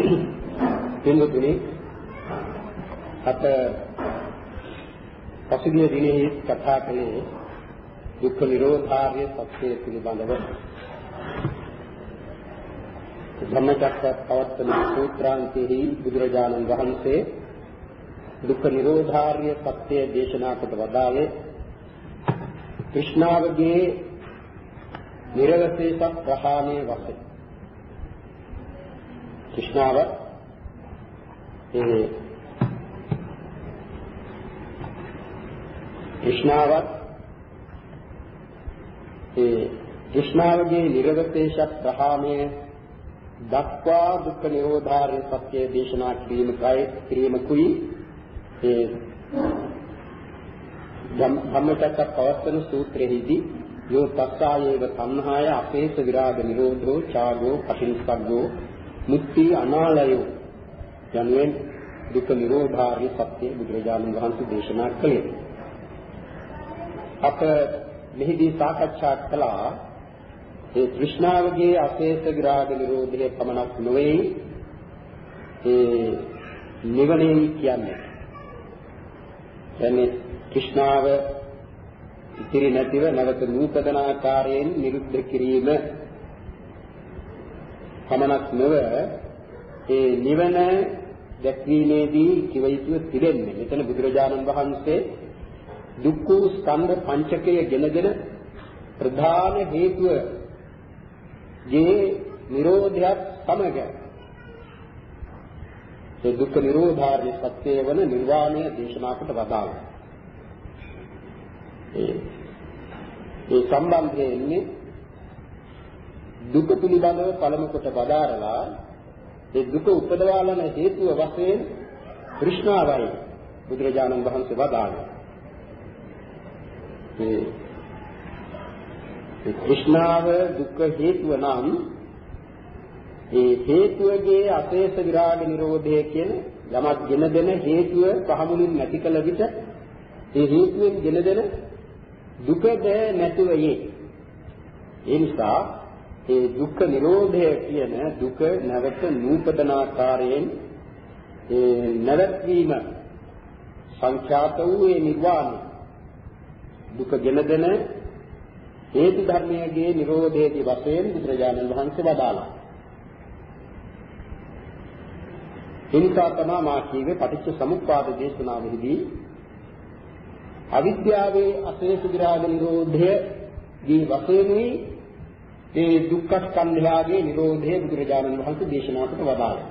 පින්වතුනි අප පසුගිය දිනෙහි කතා කළේ දුක්ඛ නිරෝධාර්ය සත්‍ය පිළිබඳව. ධම්මචක්ක පවත්තන සූත්‍රාන්තෙහි බුදුරජාණන් වහන්සේ දුක්ඛ නිරෝධාර්ය සත්‍ය දේශනා කොට වදාළේ કૃષ્ණාවගේ නිරවශේෂ ප්‍රහාණය වශයෙන්. තෘෂ්ණාව ඒ තෘෂ්ණාව ඒ තෘෂ්ණාවගේ නිරවතේශ ප්‍රහාණය දක්වා දුක්ඛ නිරෝධාරණ සත්‍ය දේශනා කිරීම කයි කිරීම කුයි ඒ ධම්මචක්ක පවත්තන සූත්‍රයේදී යෝ තස්සායේව සංහාය අපේස විරාග නිරෝධෝ ඡාගෝ පටිනිස්සග්ගෝ මුත්‍ති අනාලය යනුවෙන් දුක නිරෝධාරිය සත්‍ය බුදුරජාණන් වහන්සේ දේශනා කළේ. අප මෙහිදී සාකච්ඡා කළා ඒ তৃෂ්ණාවගේ අශේෂ විරාග නිරෝධය පමණක් නොවේ ඒ නිවනේ කියන්නේ. එන්නේ তৃෂ්ණාව ඉතිරි නැතිව නැවත නූපදන ආකාරයෙන් නිරුද්ධ කිරීම පමණක් නොව ඒ නිවන දැක්වීමේදී කිව යුතු තිබෙන්නේ. මෙතන බුදුරජාණන් වහන්සේ දුක්ඛ ස්කන්ධ පංචකය ගෙනදෙන ප්‍රධාන හේතුව ගේ නිරෝධයත් සමග ඒ දුක්ඛ නිරෝධාර්ය සත්‍යය වන නිර්වාණය දේශනා කොට වදාළා. ඒ ඒ සම්බන්ධයෙන් දුක පිළිබඳව පළමු කොට බදාරලා ඒ දුක උපදවාලන හේතුව වශයෙන් তৃෂ්ණාවයි බුදුරජාණන් වහන්සේ වදාළා. ඒ ඒ তৃෂ්ණාව දුක හේතුව නම් ඒ හේතුවගේ අපේස විරාග නිරෝධය කියන යමක් ගෙන දෙන හේතුව පහමුලින් නැති කල විට ඒ හේතුවෙන් ගෙන දෙන දුකද නැතුව යේ. ඒ නිසා ඒ දුක්ඛ නිරෝධය කියන දුක නැවත නූපදන ආකාරයෙන් ඒ නැවැත්වීම සංඛ්‍යාත වූ ඒ නිර්වාණය දුක ගෙන දෙන හේතු ධර්මයේ නිරෝධයේදී වශයෙන් බුදුරජාණන් වහන්සේ වදාළා. එනිසා තමයි මා කීවේ පටිච්ච සමුප්පාද දේශනාවෙහිදී අවිද්‍යාවේ අශේෂ විරාග නිරෝධය දී වශයෙන්යි ඒ දුක්ඛ ස්කන්ධයාගේ නිරෝධය බුදුරජාණන් වහන්සේ දේශනා කොට වදාළා.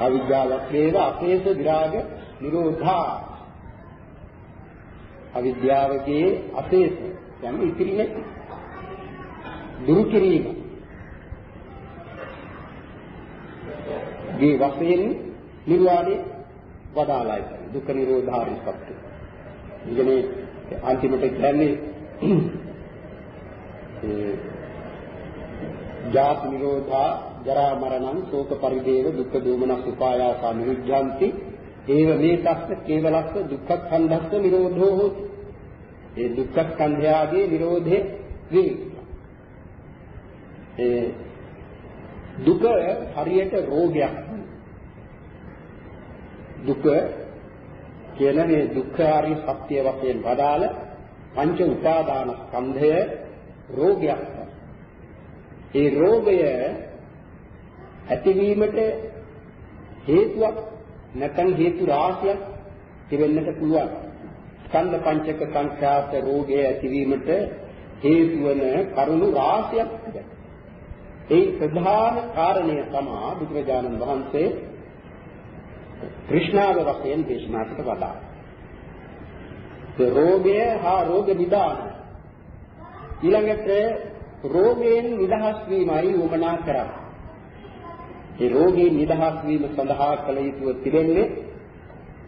අවිද්‍යාවත් වේව අශේෂ විරාග නිරෝධා අවිද්‍යාවගේ අශේෂ කියන්නේ ඉතිරි නැති දුරු කිරීම ගේ වශයෙන් නිර්වාණය වදාළයි දුක්ඛ නිරෝධාරි සත්‍ය. ඉන්නේ අන්තිමට කියන්නේ ඒ ජාති නිරෝධා ජරා මරණං ශෝක පරිදේව දුක්ඛ දෝමනස් උපායාසා නිරුද්ධಂತಿ ඒව මේ තස්ස කේවලස්ස දුක්ඛ ස්කන්ධස්ස නිරෝධෝ හොති. ඒ දුක්ඛ ස්කන්ධයාගේ නිරෝධය වේ. ඒ දුක හරියට රෝගයක්. දුක කියන මේ දුක්ඛාරිය සත්‍ය වශයෙන් වදාළ පංච උපාදාන ස්කන්ධය රෝගයක්. ඒ රෝගය ඇතිවීමට හේතුවක් නැත්නම් හේතු රාශියක් තිබෙන්නට පුළුවන්. ස්කන්ධ පංචක සංඛ්‍යාත රෝගය ඇතිවීමට හේතු වන කරුණු රාශියක් තිබෙනවා. ඒ ප්‍රධාන කාරණය තමයි බුදුරජාණන් වහන්සේ કૃષ્ණාව වශයෙන් දේශනා කොට වදා. ඒ රෝගය හා රෝග නිදාන ඊළඟට රෝගයෙන් නිදහස් වීමයි උමනා කරන්නේ. ඒ රෝගයෙන් නිදහස් වීම සඳහා කළ යුතු තිබෙන්නේ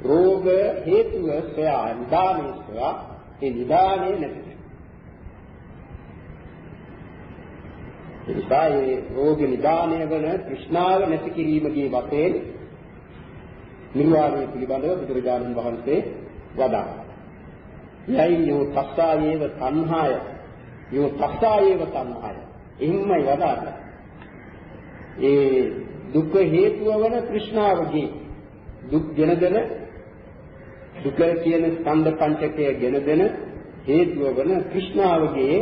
රෝග හේතුව සොයා නිදානේ සොයා ඒ නිදානේ නැති. එනිසා ඒ රෝග නිදානය වන કૃષ્ණාව නැති කිරීමගේ වශයෙන් නිර්වාණය පිළිබඳව බුදුරජාණන් වහන්සේ වදාළා. යයි යෝ තස්සායේව තණ්හාය යෝ තස්සායේව තණ්හාය. එහෙමයි වදාළා. ඒ දුක් හේතුව වන තෘෂ්ණාවගේ දුක් ගෙන දෙන දුක කියන ස්කන්ධ පංචකය ගෙන දෙන හේතුව වන තෘෂ්ණාවගේ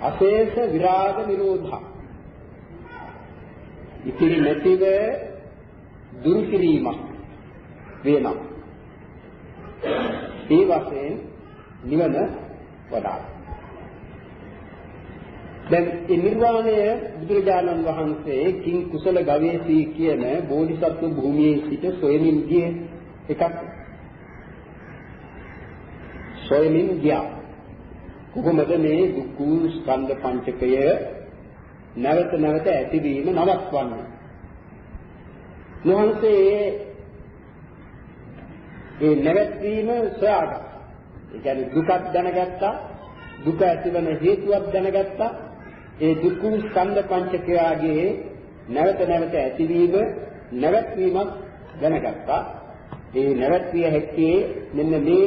අශේෂ විරාග නිරෝධා ඉතිරි නැතිව දුරු කිරීමක් වෙනවා ඒ වශයෙන් නිවන වඩා දැන් මේ නිර්වාණය බුදුරජාණන් වහන්සේ කිං කුසල ගවේෂී කියන බෝධිසත්ව භූමියේ සිට සොයමින් ගිය එකක් සොයමින් ගියා කොහොමද මේ දුක්ඛ ස්කන්ධ පංචකය නැවත නැවත ඇතිවීම නවත්වන්නේ නොහන්සේ ඒ නැවැත්වීම සොයාගත්තා. ඒ කියන්නේ දුකක් දැනගත්තා, දුක ඇතිවන හේතුවක් දැනගත්තා. ඒ දුක්ඛ ස්කන්ධ පංචකයාගේ නැවත නැවත ඇතිවීම, නැවැත්වීමක් දැනගත්තා. ඒ නැවැත්විය හැක්කේ මෙන්න මේ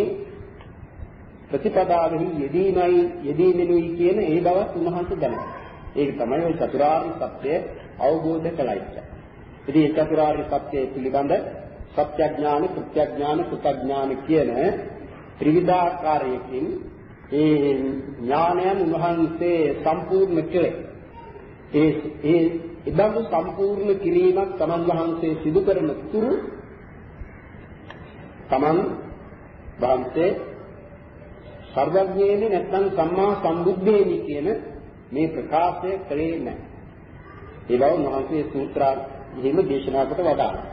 ප්‍රතිපදාවෙහි යෙදීමයි යෙදීමෙනුයි කියන ඒ බවත් උන්වහන්සේ දැනගත්තා. ඒක තමයි ওই චතුරාර්ය සත්‍ය අවබෝධ කළයි. ඉතින් චතුරාර්ය සත්‍ය පිළිබඳ සත්‍යඥාන, ප්‍රත්‍යඥාන, සුතඥාන කියන ත්‍රිවිධාකාරයකින් ඒ ඥානයන් උන්වහන්සේ සම්පූර්ණ කළේ. ඒ ඒ ඉබඳු සම්පූර්ණ කිරීමක් තමන් වහන්සේ සිදු කරන තුරු තමන් වහන්සේ සර්වඥයේනේ නැත්නම් සම්මා සම්බුද්ධේනි කියන මේ ප්‍රකාශය කළේ නැහැ. ඒ බව උන්වහන්සේ සූත්‍රාන්තයෙහිම දේශනා කොට වදාළා.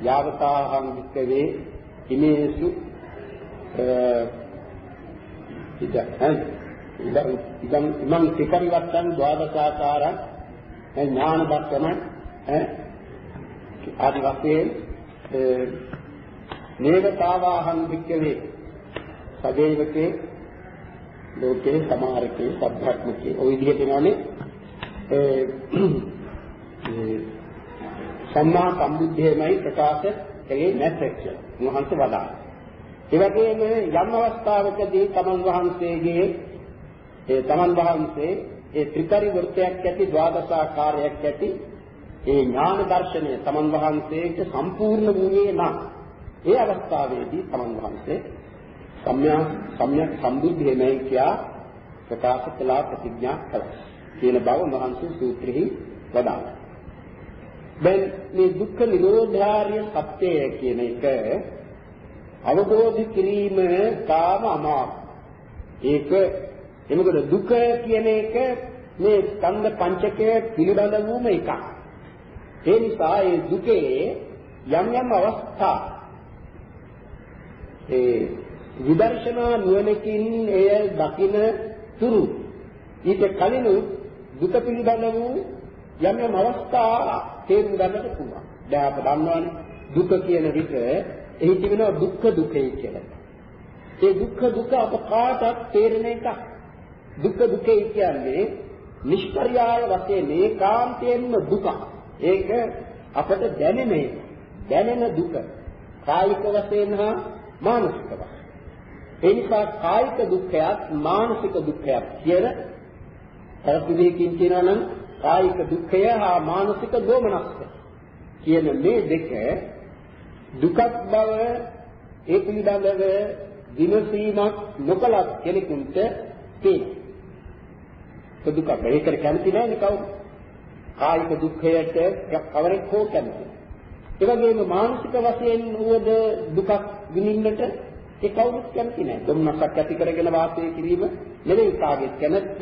යාවතාහං වික්කවේ ඉමේසු ඉදන් ඉදන් ඉදන් ඉමං ත්‍රිපරිවර්තන ද්වාදසාකාරං ඥාන දර්ශන ආදි වශයෙන් නේවතාවාහං වික්කවේ සදේවකේ ලෝකේ සමාරකේ සබ්බක්මකේ ওই විදිහට එනවානේ සම්මා සම්බුද්ධයමයි ප්‍රකාශ කළේ නැත්නම්. කියලා. උන්වහන්සේ වදාළා. ඒ වගේම යම් අවස්ථාවකදී තමන් වහන්සේගේ ඒ තමන් වහන්සේ ඒ ත්‍රිපරිවර්තයක් ඇති ද්වාදශාකාරයක් ඇති ඒ ඥාන දර්ශනය තමන් වහන්සේට සම්පූර්ණ වූයේ නම් ඒ අවස්ථාවේදී තමන් වහන්සේ සම්‍යක් සම්‍යක් සම්බුද්ධයමයි කියා ප්‍රකාශ කළා ප්‍රතිඥා කළා කියන බව මහන්සි සූත්‍රෙහි වදාළා. දැන් මේ දුක්ඛ නිරෝධාර්ය සත්‍යය කියන එක අවබෝධ කිරීම තාම අමාරු. ඒක එමකද දුක කියන එක මේ ස්කන්ධ පංචකය පිළිබඳ වූම එකක්. ඒ නිසා ඒ දුකේ යම් යම් අවස්ථා ඒ විදර්ශනා නුවණකින් එය දකින තුරු ඊට කලින් දුක පිළිබඳ වූ යම් යම් අවස්ථා තේරුම් ගන්නට පුළුවන්. දැන් අප දන්නවනේ දුක කියන විට එහි තිබෙනවා දුක්ඛ දුකයි කියලා. ඒ දුක්ඛ දුක අප කාටත් තේරෙන එකක්. දුක්ඛ දුකයි කියන්නේ නිෂ්පර්යාය වශයෙන් ඒකාන්තයෙන්ම දුක. ඒක අපට දැනෙන දැනෙන දුක. කායික වශයෙන් හා මානසික වශයෙන්. ඒ නිසා කායික දුක්ඛයත් මානසික දුක්ඛයත් කියන පරිපූර්ණකින් කියනවා නම් කායික දුක්ඛය හා මානසික දෝමනස්ස කියන මේ දෙක දුකක් බව ඒ පිළිබඳව විමසීමක් නොකලත් කෙනෙකුට තියෙනවා. දුක බෙහෙතර කැමති නැහැ නේ කවුරු. කායික දුක්ඛයට කවරෙක් හෝ කැමති. ඒ වගේම මානසික වශයෙන් වුවද දුකක් විඳින්නට ඒ කවුරුත් කැමති නැහැ. දුම්නසක් ඇති කරගෙන වාසය කිරීම නෙවෙයි කාගේ කැමැත්ත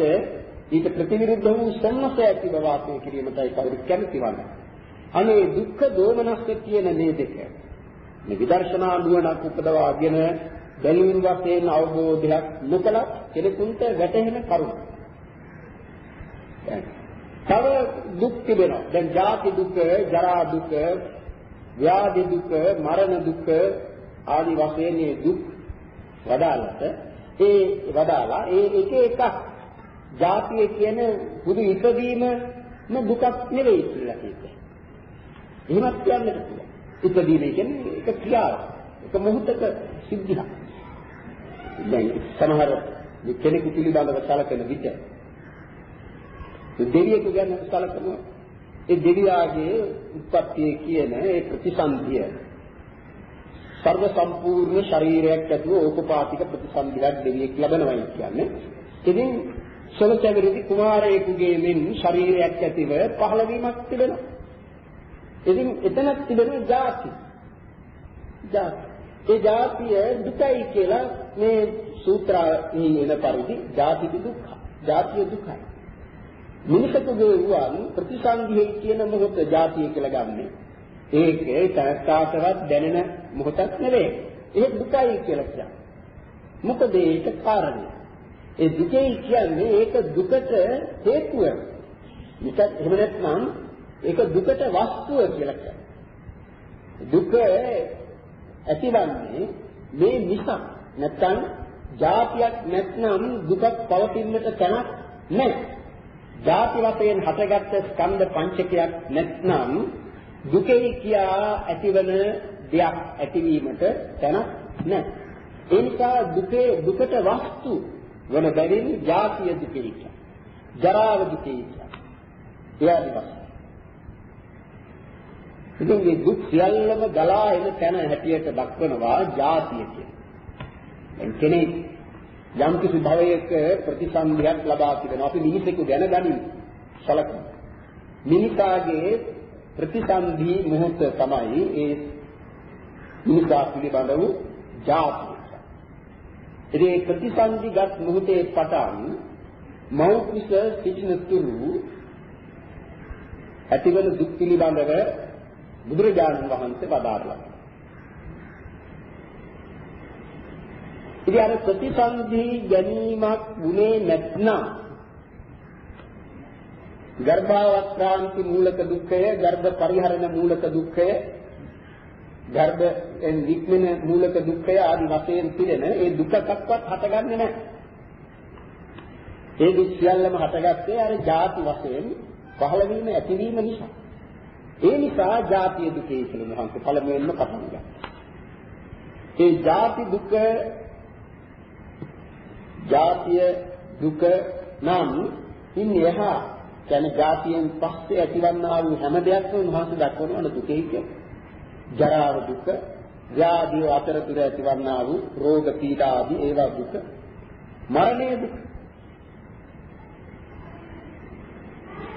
ඊට ප්‍රතිවිරුද්ධ වූ සම්මත ඇතිව වාසය කිරීමටයි කවුරු කැමති වන්නේ. අනේ දුක්ඛ දෝමනස්ස කියන මේ දෙක. මේ විදර්ශනා නුවණක් උපදවාගෙන බැලීම් වශයෙන් අවබෝධයක් නොකල කෙනෙකුට වැටහෙන කරුණ. තව දුක් තිබෙනවා. දැන් ජාති දුක, ජරා දුක, ව්‍යාධි දුක, මරණ දුක ආදි වශයෙන් මේ දුක් වදාළට ඒ වදාලා ඒ එක එකක් ජාතිය කියන බුදු ඉපදීම දුකක් නෙවෙයි කියලා කියනවා. එහෙමත් කියන්නට පුළුවන්. ඉපදීම කියන්නේ ඒක ක්‍රියාවක්. ඒක මොහොතක සිද්ධියක්. දැන් සමහර කෙනෙකු පිළිබඳව සැලකෙන විට දෙවියෙකු ගැන සැලකනවා ඒ දෙවියාගේ උත්පත්තිය කියන ඒ ප්‍රතිසන්දිය සර්ව සම්පූර්ණ ශරීරයක් ඇතුව ඕපපාතික ප්‍රතිසන්දියක් දෙවියෙක් ලබනවායි කියන්නේ. ඉතින් සොලචැවිරිදි කුමාරයෙකුගේ මෙන් ශරීරයක් ඇතිව පහළවීමක් තිබෙනවා. ඉතින් එතන තිබෙන ಜಾති. ಜಾති. ඒ ಜಾතිය දුකයි කියලා මේ සූත්‍රයේ එන පරිදි ಜಾති දුක්ඛ. ಜಾතිය දුකයි. මිනිසෙකුගේ වූවන් ප්‍රතිසංගිහි කියන මොහොත ಜಾතිය කියලා ගන්නෙ. ඒක ඒ තාත්කාටවත් දැනෙන මොහොතක් නෙවෙයි. ඒක දුකයි කියලා කියන්නේ. මොකද ඒක කාරණේ. ඒ දුකයි කියන්නේ ඒක දුකට හේතුව. විතර එහෙම නැත්නම් ඒක දුකට වස්තුව කියලා කියන්නේ. දුක ඇතිවන්නේ මේ නිසා නැත්නම් જાතියක් නැත්නම් දුකක් පවතින්නට තැනක් නැහැ. ಜಾති වශයෙන් හටගත්ත ස්කන්ධ පංචකයක් නැත්නම් දුකේ කියා ඇතිවන දෙයක් ඇතිවීමට තැනක් නැහැ. ඒ නිසා දුකේ දුකට වස්තු වන බැවින් ජාතිය දුකේ කිය. ජරාව දුකේ කිය. එයාදි වස්තු. ඉතින් මේ දුක් සියල්ලම ගලා එන තැන හැටියට දක්වනවා ජාතිය කියන. දැන් කෙනෙක් යම් කිසි භවයක ප්‍රතිසන්දියක් ලබා තිබෙනවා. අපි මිනිසෙකු දැනගනිමු. සලකමු. මිනිසාගේ ප්‍රතිසන්දි මොහොත තමයි ඒ මිනිසා පිළිබඳ වූ ජාතිය. ඉතින් ඒ ප්‍රතිසන්දිගත් මොහොතේ පටන් මෞඛිස සිටින තුරු ඇතිවන දුක් පිළිබඳව බුදුරජාණන් වහන්සේ වදාළා. ඉතින් අර ප්‍රතිසන්දි ගැනීමක් වුණේ නැත්නම් ගර්භාවස්ථාන්ති මූලක දුක්ඛය, ගර්භ පරිහරණ මූලක දුක්ඛය, ගර්භයෙන් වික්මන මූලක දුක්ඛය ආදී වශයෙන් පිළිෙන ඒ දුකක්වත් හටගන්නේ නැහැ. ඒ දුක් සියල්ලම හටගත්තේ අර ಜಾති වශයෙන් පහළ වීම ඇතිවීම නිසා. ඒ නිසා ಜಾතිය දුකේ කියලා මහන්සේ පළමුවෙන්ම පටන් ගන්නවා. ඒ ಜಾති දුක ජාතිය දුක නම් ඉන්නේ එහා කියන්නේ ජාතියෙන් පස්සේ ඇතිවන්නා වූ හැම දෙයක්ම උන්වහන්සේ දක්වනවා දුකයි කියන්නේ. ජරාව දුක, ව්‍යාධිය අතරතුර ඇතිවන්නා වූ රෝග පීඩා ආදී ඒවා දුක. මරණය දුක.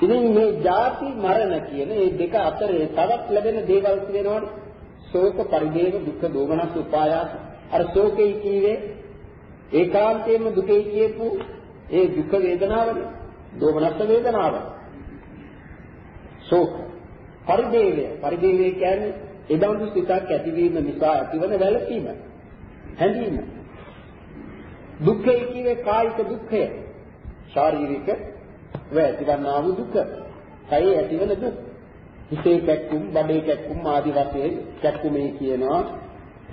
ඉතින් මේ ජාති මරණ කියන මේ දෙක අතරේ තවත් ලැබෙන දේවල් කියනවනේ. ශෝක පරිදේව දුක්ඛ දෝමනස් උපායාස. අර ශෝකේ කීවේ ඒකාන්තයෙන්ම දුකයි කියපු ඒ දුක් වේදනාවනේ. දෝමනස්ස වේදනාව. ශෝක. පරිදේවය. පරිදේවය කියන්නේ එබඳු සිතක් ඇතිවීම නිසා ඇතිවන වැළපීම. හැඳීම. දුක්ඛය කියවේ කායික දුක්ඛය. ශාරීරික වේ ඇතිවන්නා වූ දුක. කයේ ඇතිවන දුක්. හිතේ කැක්කුම්, බඩේ කැක්කුම් ආදි වශයෙන් කැක්කුමේ කියනවා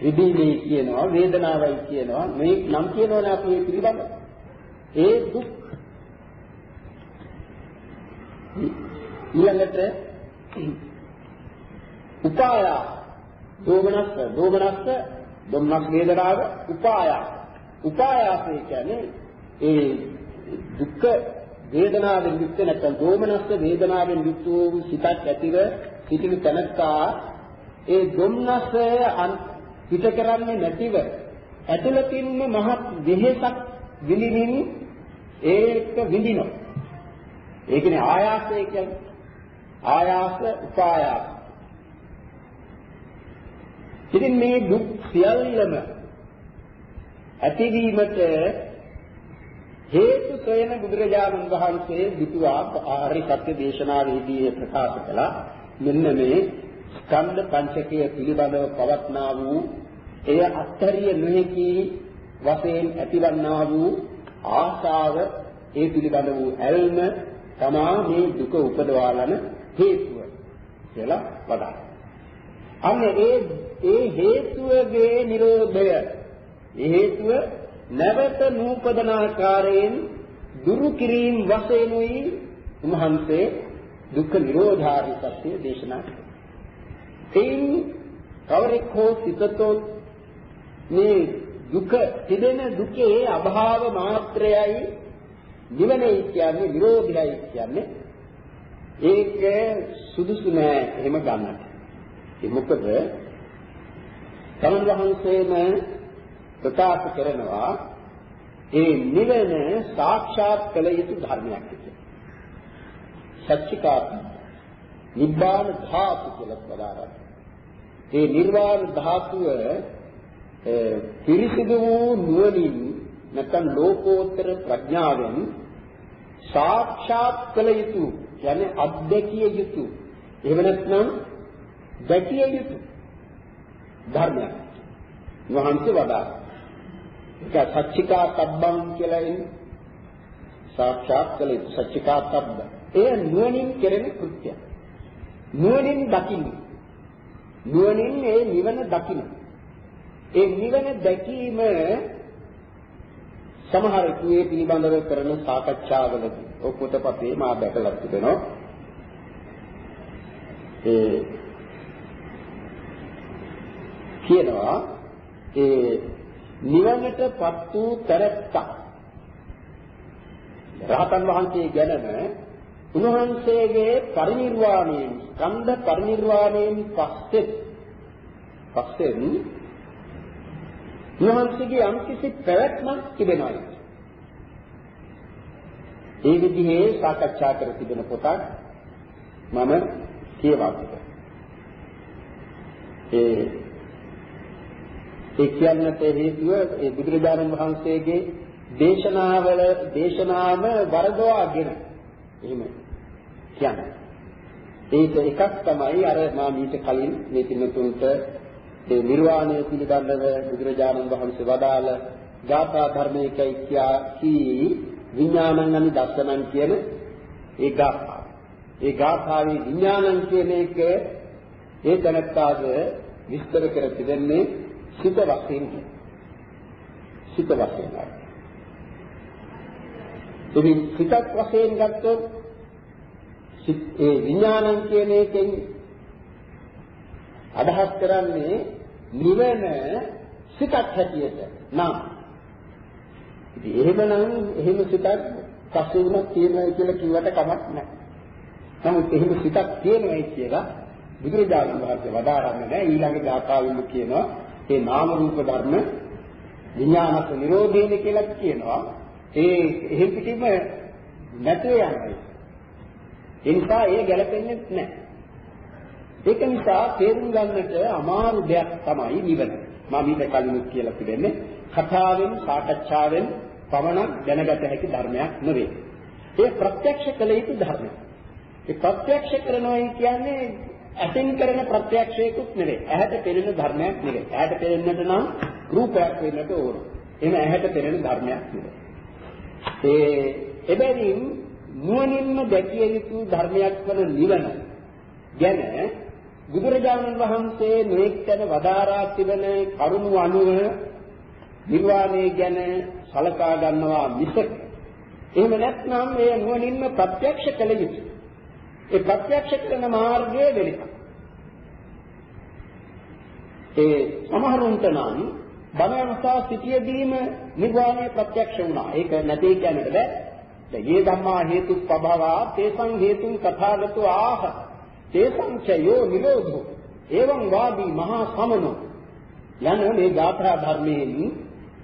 රිදීමේ කියනවා වේදනාවයි කියනවා මේ නම් කියනවනේ අපි මේ පිළිබඳ ඒ දුක් ඊළඟට උපාය දෝමනස්ස දෝමනස්ස දොම්නස් වේදනාව උපාය උපායාසය කියන්නේ ඒ දුක් වේදනාවෙන් යුක්ත නැත්නම් දෝමනස්ස වේදනාවෙන් යුක්ත වූ සිතක් ඇතිව සිටින තැනත්තා ඒ දොම්නස පිට කරන්නේ නැතිව ඇතුළතින්ම මහත් වෙහෙසක් විඳිනින් ඒක විඳිනවා. ඒ කියන්නේ ආයාසය කියන්නේ ආයාස උපායාස. ඉතින් මේ දුක් සියල්ලම ඇතිවීමට හේතු සොයන බුදුරජාණන් වහන්සේ දුතුවා ආර්ය සත්‍ය දේශනාවේදී ප්‍රකාශ කළා මෙන්න මේ ස්කන්ධ පංචකය පිළිබඳව පවත්නා වූ එය අත්තරිය නොහැකි වශයෙන් ඇතිවන්නා වූ ආශාව ඒ පිළිබඳ වූ ඇල්ම තමා මේ දුක උපදවාලන හේතුව කියලා වදාළා. අන්න ඒ ඒ හේතුවගේ Nirodhaය ඒ හේතුව නැවත නූපදන ආකාරයෙන් දුරු කිරීම වශයෙන්ුයි උන්වහන්සේ දුක්ඛ නිරෝධාරි සත්‍ය දේශනා කළා. එයින් කවරෙක් හෝ සිතතොත් මේ දුක තිබෙන දුකේ අභාව මාත්‍රයයි නිවනයි කියන්නේ නිරෝධයයි කියන්නේ ඒක සුදුසු නෑ එහෙම ගන්නට. ඒ මොකද තමන් වහන්සේම ප්‍රකාශ කරනවා ඒ නිවන සාක්ෂාත් කළ යුතු ධර්මයක් කියලා. සත්‍චිකාත්ම නිබ්බාන ධාතු කියලා වදාරනවා. ඒ නිර්වාණ ධාතුව පිරිසිදු වූ නුවණින් නැත්නම් ලෝකෝත්තර ප්‍රඥාවෙන් සාක්ෂාත් කළ යුතු කියන්නේ අත්දැකිය යුතු එහෙම නැත්නම් දැකිය යුතු ධර්මයක් වහන්සේ වදා ඒක සච්චිකා තබ්බං කියලා එන්නේ සාක්ෂාත් කළ යුතු සච්චිකා තබ්බ. ඒ නුවණින් කෙරෙන කෘත්‍යය. නුවණින් දකින්න නුවණින් ඒ නිවන දකින්න ඒ නිවන දැකීම සමහර කී පිළිබඳව කරන සාකච්ඡාවලදී. ඔය පොතපතේ මා දැකලා තිබෙනවා. ඒ කියනවා ඒ නිවනටපත් වූ තරත්තා රහතන් වහන්සේ ගැනම උන්වහන්සේගේ පරිණිරවාණයෙන් ස්කන්ධ පරිණිරවාණයෙන් පස්සේ පස්සේ උන්වහන්සේගේ යම්කිසි පැවැත්මක් තිබෙනවා. ඒ විදිහේ සාකච්ඡා කර තිබෙන පොතක් මම කියවා තිබෙනවා. ඒ ඒ කියන්නට හේතුව ඒ බුදුරජාණන් වහන්සේගේ දේශනාවල දේශනාව වරදවාගෙන එහෙම කියන්නේ. ඒක එකක් තමයි අර මා මීට කලින් මේ පින්නතුන්ට ඒ නිර්වාණය පිළිබඳව බුදුරජාණන් වහන්සේ වදාළ ගාථා ධර්මයකයි කියා කී විඥානං අනි දස්සනං කියන ඒ ගාථා. ඒ ගාථාවේ විඥානං කියන එක ඒ තනත්තාද විස්තර කර තිබෙන්නේ සිත වශයෙන් සිත වශයෙන්. ඉතින් සිතක් වශයෙන් ගත්තොත් ඒ විඥානං කියන එකෙන් අදහස් කරන්නේ නිවන සිතක් හැටියට නම් ඉතින් එහෙමනම් එහෙම සිතක් පස්සේ වුණත් තියෙනවා කියලා කිව්වට කමක් නැහැ. නමුත් එහෙම සිතක් තියෙනවායි කියලා බුදුරජාණන් වහන්සේ වදාරන්නේ නැහැ. ඊළඟ ගාථාවෙම කියනවා ඒ නාම රූප ධර්ම විඥානක නිරෝධේන කියලා කියනවා. ඒ එහෙම පිටින්ම නැතුව යනවා. ඒ නිසා ඒ ගැලපෙන්නේ නැහැ. ඒක නිසා තේරුම් ගන්නට අමාරු දෙයක් තමයි නිවන. මම ඊට කලින් කියලා තිබෙන්නේ කතාවෙන් සාකච්ඡාවෙන් පමණක් දැනගත හැකි ධර්මයක් නෙවෙයි. ඒ ප්‍රත්‍යක්ෂ කළ යුතු ධර්මයක්. ඒ ප්‍රත්‍යක්ෂ කරනවා කියන්නේ ඇසින් කරන ප්‍රත්‍යක්ෂයකුත් නෙවෙයි. ඇහැට පෙනෙන ධර්මයක් නෙවෙයි. ඇහැට පෙනෙන්නට නම් රූපයක් වෙන්නට ඕන. එහෙම ඇහැට පෙනෙන ධර්මයක් නෙවෙයි. ඒ එබැවින් නුවණින්ම දැකිය යුතු ධර්මයක් වන නිවන ගැන බුදුරජාණන් වහන්සේ මේකන වදාරා තිබෙන කරුණු අනුව නිර්වාණය ගැන සලකා ගන්නවා මිසක එහෙම නැත්නම් මේ නුවණින්ම ප්‍රත්‍යක්ෂ කළ යුතුයි. ඒ ප්‍රත්‍යක්ෂ කරන මාර්ගය වෙලික. ඒ සමහරුන්ට නම් බණවසා සිටියදීම නිර්වාණය ප්‍රත්‍යක්ෂ වුණා. ඒක නැtei කියන්නට බෑ. ඒ ධම්මා හේතුප්පභවා තේසං හේතුන් කථාගතෝ ආහ තේසංචයෝ නිරෝධෝ එවං වාදී මහා සමනෝ යන මේ ගාථා ධර්මයෙන්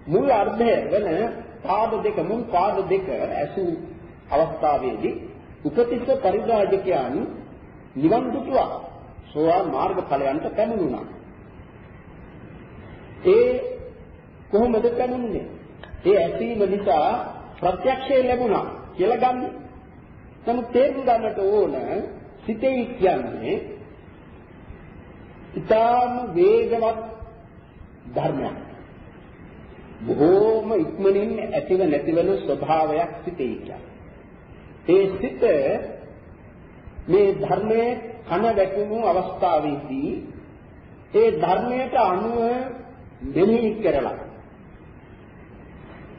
මුල් අර්ධය වෙන පාද දෙක මුල් පාද දෙක ඇසු අවස්ථාවේදී උපතිස්ස පරිදාජකයන් නිවන් දුටුවා සෝවාන් මාර්ග ඵලයන්ට පැමිණුණා ඒ කොහොමද පැමිණුනේ ඒ ඇසීම නිසා ප්‍රත්‍යක්ෂය ලැබුණා කියලා ගන්න. නමුත් තේරුම් ගන්නට ඕන සිතේ කියන්නේ ඊටාම වේගවත් ධර්මයක්. බොහෝම ඉක්මනින් ඇතිව නැතිවන ස්වභාවයක් සිතේ කියන්නේ. ඒ සිත මේ ධර්මයේ කන වැටුණු අවස්ථාවේදී ඒ ධර්මයට අනුව මෙනෙහි කරලා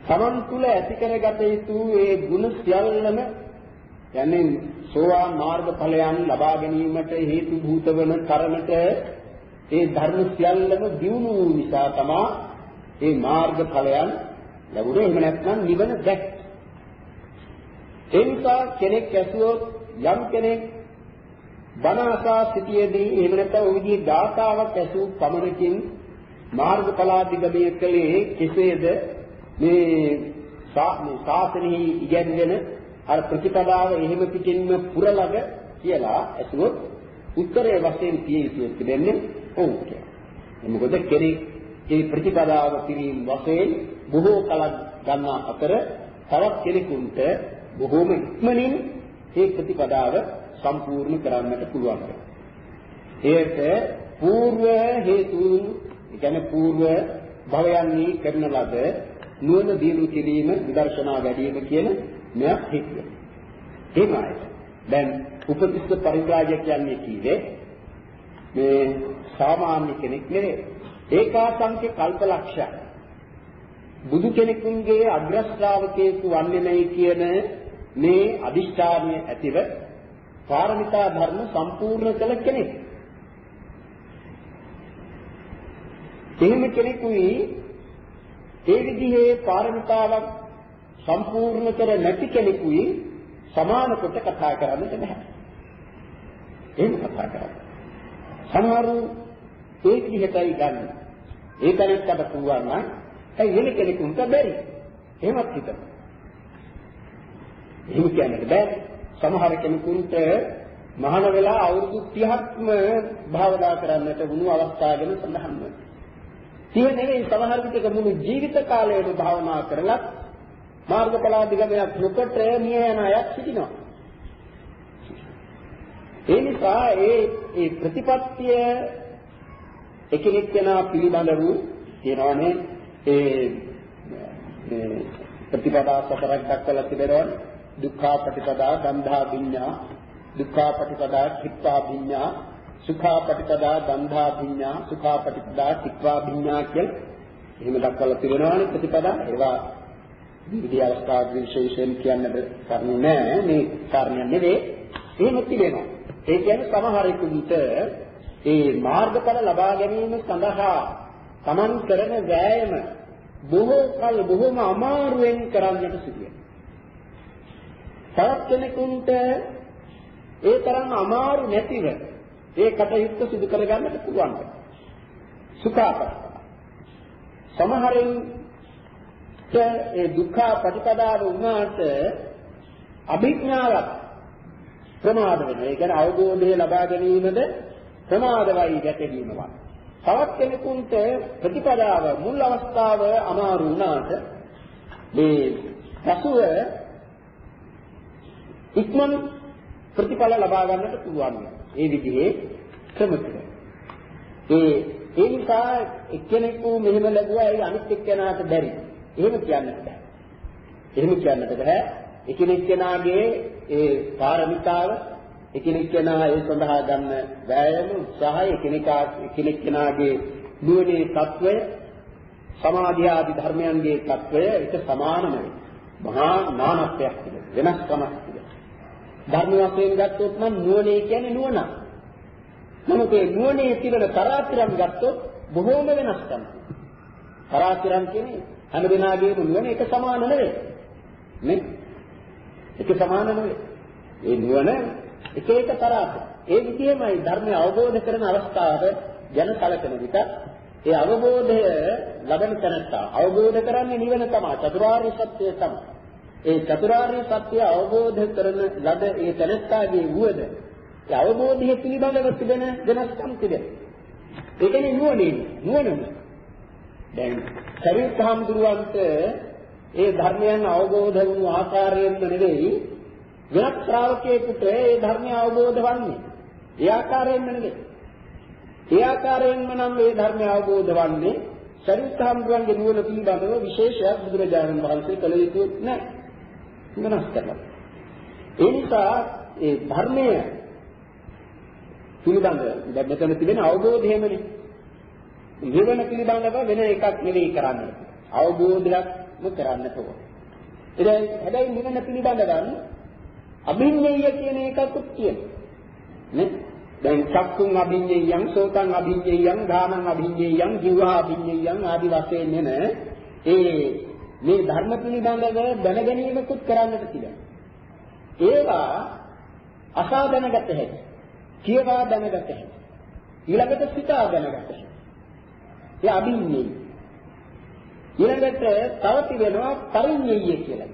තමන් තුළ ඇති කරගත යුතු ඒ ගුණ සියල්ලම යන්නේ සෝවාන් මාර්ග ඵලයන් ලබා ගැනීමට හේතු භූත වන තරමට ඒ ධර්ම සියල්ලම දියුණු වූ නිසා තමයි මේ මාර්ග ඵලයන් ලැබුණේ. එහෙම නැත්නම් නිවන දැක්. ඒ නිසා කෙනෙක් ඇසුවොත් යම් කෙනෙක් බණ අසා සිටියේදී එහෙම නැත්නම් ඔය විදිහේ ගාථාවක් ඇසූ පමණකින් මාර්ගඵලාදිගමයේ කලේ කෙසේද මේ ශාසනයෙහි ඉගැන්වෙන අර ප්‍රතිපදාව එහෙම පිටින්ම පුරලග කියලා ඇසුවොත් උත්තරයේ වශයෙන් තිය යුතු දෙන්නේ ඔව් කියලා. මොකද කෙනෙක් ඒ ප්‍රතිපදාව පිළිම වශයෙන් බොහෝ කලක් ගන්නා අතර තවත් කෙනෙකුට බොහෝම ඉක්මනින් මේ ප්‍රතිපදාව සම්පූර්ණ කරන්නට පුළුවන්. එයට పూర్ව හේතුන් කියන්නේ పూర్ව භවයන්හි කරන ලද නුවණ දියුණු කිරීම විදර්ශනා වැඩිම කියන මෙයක් හිතුවා. එහෙමයි. දැන් උපතිස්ස පරිත්‍රාජය කියන්නේ කීවේ මේ සාමාන්‍ය කෙනෙක් නෙවෙයි. ඒකාසංඛ්‍ය කල්පලක්ෂය. බුදු කෙනෙකුගේ අග්‍ර ශ්‍රාවකයෙකු වන්නේ නැයි කියන මේ අදිෂ්ඨානය ඇතිව පාරමිතා ධර්ම සම්පූර්ණ කළ කෙනෙක්. එහෙම කෙනෙකුයි ඒ විදිහේ පාරමිතාවක් සම්පූර්ණ කර නැති කෙනෙකුයි සමාන කොට කතා කරන්නට බෑ. එහෙම කතා කරන්නේ. සමහරු ඒ විදිහටයි ගන්න. ඒ කෙනෙක්ට පුළුවන් නම් ඒ වෙන කෙනෙකුට බැරි. එහෙමත් හිතනවා. එහෙම කියන්නට බෑ. සමහර කෙනෙකුට මහාන වෙලා අවුරුදු 30ක්ම භාවනා කරන්නට වුණු අවස්ථා ගැන සඳහන් වෙනවා. සිය නෙවෙයි සමහර විටක මුළු ජීවිත කාලයම භාවනා කරලා මාර්ගඵලාදිගමයක් නොකොට මිය යන අයත් සිටිනවා. ඒ නිසා ඒ ඒ ප්‍රතිපත්තිය එකිනෙක කෙනා පිළිබඳ වූ කියනවානේ ඒ මේ ප්‍රතිපදා සතරක් දක්වලා තිබෙනවා දුක්ඛ ප්‍රතිපදා ගන්ධා විඤ්ඤා දුක්ඛ ප්‍රතිපදා කිත්වා විඤ්ඤා සුඛා පටිපදා ගන්ධා විඤ්ඤා සුඛා පටිපදා තික්වා විඤ්ඤා කියලා එහෙම දක්වලා තිබෙනවානේ ප්‍රතිපදා. ඒවා විවිධ අවස්ථා විශේෂයෙන් කියන්නද කරුණු නෑ මේ කාරණයක් නෙවෙයි. එහෙම තිබෙනවා. ඒ කියන්නේ සමහරෙකුට ඒ මාර්ගඵල ලබා ගැනීම සඳහා Taman කරන වෑයම බොහෝ කල බොහොම අමාරුවෙන් කරන්නට සිදුවේ. තවත් කෙනෙකුට ඒ තරම් අමාරු නැතිව ඒ කටයුත්ත සිදු කරගන්නට පුළුවන්. සුඛාපට. සමහරින් ඒ දුක්ඛ ප්‍රතිපදාව වුණාට අභිඥාවක් ප්‍රමාද වෙනවා. ඒ කියන්නේ අවබෝධය ලබා ගැනීමද ප්‍රමාදවයි ගැටීමවත්. තවත් කෙනෙකුට ප්‍රතිපදාව මුල් අවස්ථාව අමාරු වුණාට මේ පසුව ඉක්මන් ප්‍රතිඵල ලබා ගන්නට පුළුවන්. ඒ විදිහේ ක්‍රම ඒ ඒ නිසා එක්කෙනෙකු මෙහෙම ලැබුවා ඒ අනිත් එක්කෙනාට බැරි. එහෙම කියන්නත් බෑ. එහෙම කියන්නත් බෑ. එකිනෙක කෙනාගේ ඒ පාරමිතාව එකිනෙක කෙනා ඒ සඳහා ගන්න වෑයම උත්සාහය එකිනෙකා එකිනෙක කෙනාගේ නුවණේ తত্ত্বය සමාධිය ආදී ධර්මයන්ගේ తত্ত্বය එක සමානමයි. මහා නානත්වයක් පිළ වෙනස්කමක් පිළ. ධර්ම වශයෙන් ගත්තොත් නම් නුවණේ කියන්නේ නුවණ. නමුත් ඒ නුවණේ තිබෙන තරාතිරම් ගත්තොත් බොහෝම වෙනස්කම්. තරාතිරම් කියන්නේ හැම දෙනාගේම නුවණ එක සමාන නෙවෙයි. නේ? එක සමාන නෙවෙයි. ඒ නුවණ එක එක තරාත. ඒ විදිහමයි ධර්මය අවබෝධ කරන අවස්ථාව ගැන කලකන විට ඒ අවබෝධය ලබන තැනට අවබෝධ කරන්නේ නිවන තමයි චතුරාර්ය සත්‍යය තමයි. ඒ චතුරාර්ය සත්‍ය අවබෝධ කරන ලද ඒ තැනත්තාගේ වුවද ඒ අවබෝධය පිළිබඳව තිබෙන වෙනස්කම් තිබෙන. ඒ කියන්නේ නුවණින් නුවණම. දැන් සරියුත් හාමුදුරුවන්ට ඒ ධර්මයන් අවබෝධ වුණු ආකාරයෙන්ම නෙවෙයි වෙනත් ශ්‍රාවකයෙකුට ඒ ධර්මය අවබෝධ වන්නේ. ඒ ආකාරයෙන්ම නෙවෙයි. ඒ ආකාරයෙන්ම නම් මේ ධර්මය අවබෝධ වන්නේ සරියුත් හාමුදුරුවන්ගේ නුවණ පිළිබඳව විශේෂයක් බුදුරජාණන් වහන්සේ කළ යුතු නැහැ. වෙනස් කරලා. ඒ නිසා ඒ ධර්මය පිළිබඳ දැන් මෙතන තිබෙන අවබෝධයමනේ. නිවන පිළිබඳව වෙන එකක් නෙවෙයි කරන්නේ. අවබෝධයක්ම කරන්නට ඕන. ඉතින් හැබැයි නිවන පිළිබඳව අභිඤ්ඤය කියන එකකුත් තියෙනවා. නේ? දැන් චක්කුන් අභිඤ්ඤයයන්, සෝතං අභිඤ්ඤයයන්, ධානං අභිඤ්ඤයයන්, ජීවා අභිඤ්ඤයයන් ආදි වශයෙන් එන ඒ මේ ධර්ම පිළිබඳව දැනගැනීමකුත් කරන්නට තියෙනවා. ඒවා අසා දැනගත හැකියි. කියවා දැනගත හැකි. ඊළඟට සිතා දැනගත හැකි. ඒ අභිඤ්ඤේ. ඊළඟට තව තිබෙනවා පරිඤ්ඤය කියලා.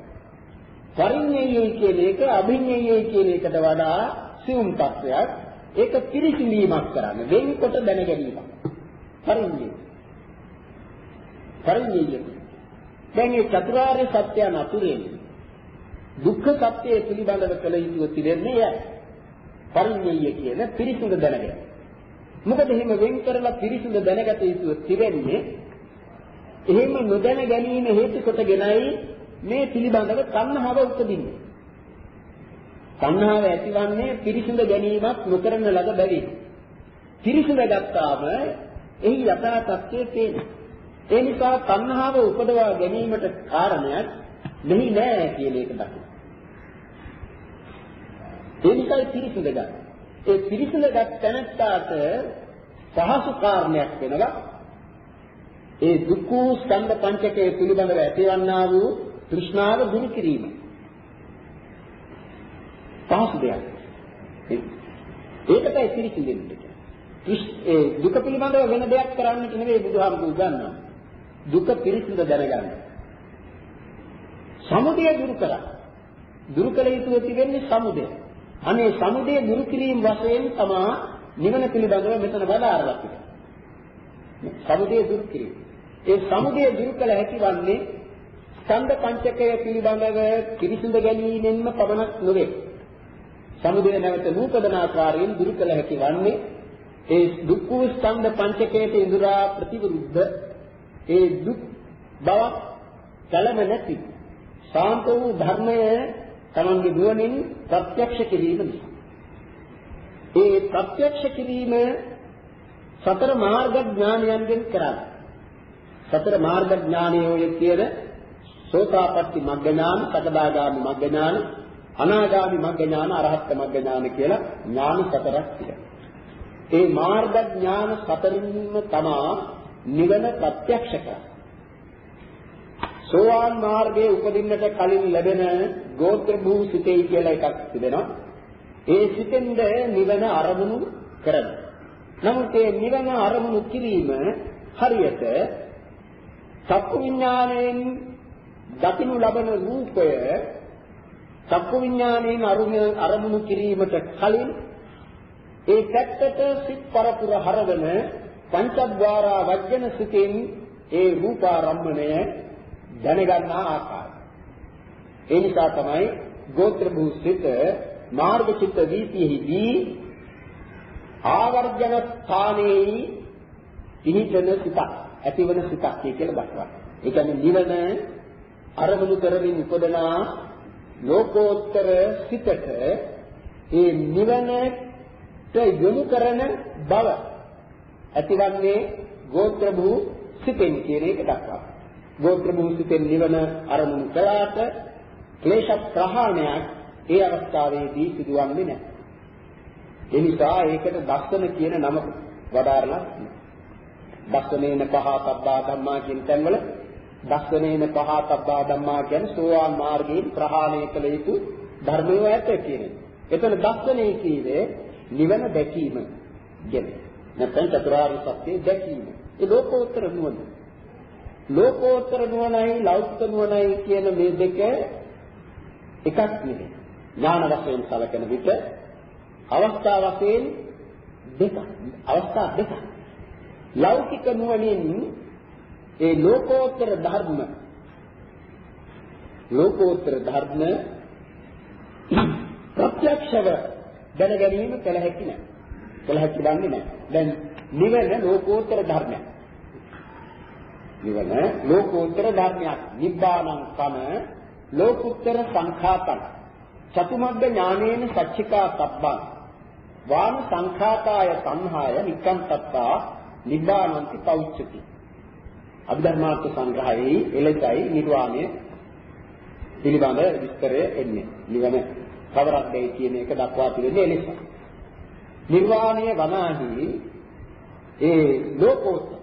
පරිඤ්ඤය කියන එක අභිඤ්ඤය කියන එකට වඩා සියුම් තත්වයක්. ඒක පිරිසිඳීමක් කරන්න වෙන්කොට දැන ගැනීමක්. පරිඤ්ඤය. පරිඤ්ඤය. දැන් මේ චතුරාර්ය සත්‍ය නතුරෙන් දුක්ඛ සත්‍යය පිළිබඳව කළ යුතු තිරෙන්නේ යයි. පරිඤ්ඤය කියන පිරිසිදු දැනගැනීම. මොකද එහෙම වෙන් කරලා පිරිසිදු දැනගත යුතු තිරෙන්නේ එහෙම නොදැන ගැනීම හේතු කොටගෙනයි මේ පිළිබඳව තණ්හාව උපදින්නේ. තණ්හාව ඇතිවන්නේ පිරිසිදු ගැනීමක් නොකරන ලද බැවින්. පිරිසිදු ගත්තාම එහි යථා තත්ත්වයේ තේරෙනවා. ඒ නිසා තණ්හාව උපදවා ගැනීමට කාරණයක් මෙහි නෑ කියන එක දකින්න. ඒ නිසායි පිරිසිදු ගන්න. ඒ පිරිසිදු ගත් තැනට පහසු කාරණයක් වෙනවා. ඒ දුක්ඛ ස්කන්ධ පංචකයේ පිළිබඳව ඇතිවන්නා වූ තෘෂ්ණාව දුරු කිරීම. පහසු දෙයක්. ඒකටයි පිරිසිදෙන්නේ. ඒ දුක පිළිබඳව වෙන දෙයක් කරන්නට නෙවෙයි බුදුහාමුදුරු උගන්වන්නේ. දුක පිරිසිදු දැනගන්න. සමුදය දුරු කරා. දුරු කළ යුතු තිබෙන්නේ සමුදය. අනේ සමුදය දුරු කිරීම වශයෙන් තමා නිවන පිළිබඳව මෙතන වදාරලා තිබෙනවා. සමුදය දුරු කිරීම. ඒ සමුදය දුරු කළ හැකි වන්නේ ස්කන්ධ පංචකය පිළිබඳව පිරිසිදු ගැනීමෙන්ම පමණක් නොවේ. සමුදය නැවත නූපදන ආකාරයෙන් දුරු කළ හැකි වන්නේ ඒ දුක්ඛ ස්කන්ධ පංචකයට ඉදරා ප්‍රතිවිරුද්ධ ඒ දුක් බව කලම නැති සාන්ත වූ ධර්මය තමන්ගේ නුවණින් ප්‍රත්‍යක්ෂ කිරීම නිසා. ඒ ප්‍රත්‍යක්ෂ කිරීම සතර මාර්ග ඥානයන්ගෙන් කරන්නේ. සතර මාර්ග ඥානයෝය කියන සෝතාපට්ටි මග්ග ඥාන, සකදාගාමි මග්ග ඥාන, අනාගාමි මග්ග ඥාන, අරහත් මග්ග ඥාන කියලා ඥාන සතරක් තියෙනවා. ඒ මාර්ග ඥාන සතරින්ම තමා නිවන ප්‍රත්‍යක්ෂ කරන්නේ. සෝවාන් මාර්ගයේ උපදින්නට කලින් ලැබෙන ගෝත්‍ර භූ සිතේ කියලා එකක් තිබෙනවා. ඒ සිතෙන්ද නිවන අරමුණු කරනවා. නමුත් ඒ නිවන අරමුණු කිරීම හරියට චක්කු විඥාණයෙන් දකිනු ලබන රූපය චක්කු විඥාණයෙන් අරමුණු කිරීමට කලින් ඒ පැත්තට සිත් පරපුර හරවන පංචද්වාරා වජ්ජන සිතෙන් ඒ රූපාරම්මණය දැනගන්නා ආකාරය. ඒ නිසා තමයි ගෝත්‍ර භූසිත මාර්ග චිත්ත වීතියෙහිදී ආවර්ජන ස්ථානයේ පිහිටන සිතක් ඇතිවන සිතක් කියලා දක්වනවා. ඒ කියන්නේ නිවන අරමුණු කරමින් උපදනා ලෝකෝත්තර සිතට ඒ නිවනට යොමු කරන බව ඇතිවන්නේ ගෝත්‍ර භූ සිතෙන් කියන එක දක්වනවා. ගෝත්‍ර භූසිතෙන් නිවන අරමුණු කළාට ක්ලේශ ප්‍රහාණයක් ඒ අවස්ථාවේදී සිදුවන්නේ නැහැ. ඒ නිසා ඒකට දස්සන කියන නම වදාරලා දස්සනේන පහතබ්බා ධම්මා කියන තැන්වල දස්සනේන පහතබ්බා ධම්මා කියන්නේ සෝවාන් මාර්ගයෙන් ප්‍රහාණය කළ යුතු ධර්මය ඇත කියන එක. එතන දස්සනේ කීවේ නිවන දැකීම ගැන. නැත්නම් චතුරාර්ය සත්‍ය දැකීම. ඒ ලෝකෝත්තර නුවණ. ලෝකෝත්තර නුවණයි ලෞකික නුවණයි කියන මේ දෙක එකක් නෙවෙයි. ඥාන වශයෙන් සැලකෙන විට අවස්ථා වශයෙන් දෙක. අවස්ථා දෙක. ලෞකික නුවණින් ඒ ලෝකෝත්තර ධර්ම ලෝකෝත්තර ධර්ම ප්‍රත්‍යක්ෂව දැන ගැනීම කළ හැකි නැහැ. කළ හැකි දන්නේ නැහැ. දැන් නිවන ලෝකෝත්තර ධර්මයක්. නිවන ලෝකෝත්තර ධර්මයක්. නිබ්බානං කම ලෝකුත්තර සංඛාතං. චතුමග්ග ඥානේන සච්චිකා සබ්බං. වාන සංඛාතාය සංහාය නික්කන්තත්තා නිබ්බානන්ති පෞච්චති. අභිධර්මාර්ථ සංග්‍රහයේ එලෙසයි නිර්වාණය පිළිබඳ විස්තරය එන්නේ. නිවන කවරක්දයි කියන එක දක්වා තිබෙන්නේ එලෙසයි. නිර්වාණය වනාහි ඒ ලෝකෝත්තර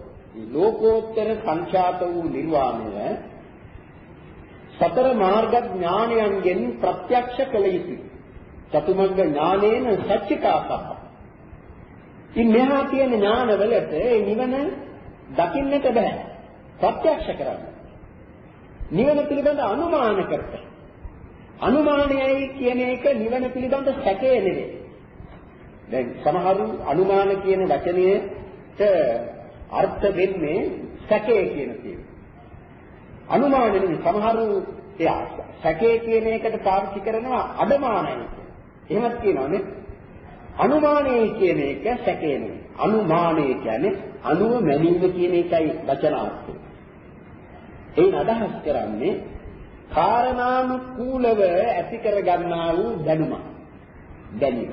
ලෝකෝත්තර සංඛ්‍යාත වූ නිර්වාණය සතර මාර්ග ඥානයන්ගෙන් ප්‍රත්‍යක්ෂ කළ යුතුයි. චතුමග්ග ඥානේන සච්චිකාසහ. ඉන් මෙහා තියෙන ඥානවලට ඒ නිවන දකින්නට බෑ. ප්‍රත්‍යක්ෂ කරන්න. නිවන පිළිබඳ අනුමාන කරත. අනුමානයයි කියන එක නිවන පිළිබඳ සැකය නෙවෙයි. දැන් සමහරු අනුමාන කියන වචනයට අර්ථ දෙන්නේ සැකය කියන තියෙන. අනුමානෙ සමහරු එයා සැකේ කියන එකට පාවිච්චි කරනවා අදමානයි. එහෙමත් කියනවානේ. අනුමානය කියන එක සැකේ නෙවෙයි. අනුමානය කියන්නේ අනුව මැනීම කියන එකයි වචනාර්ථය. එයින් අදහස් කරන්නේ කාරණානුකූලව ඇති කර ගන්නා වූ දැනුම. දැනීම.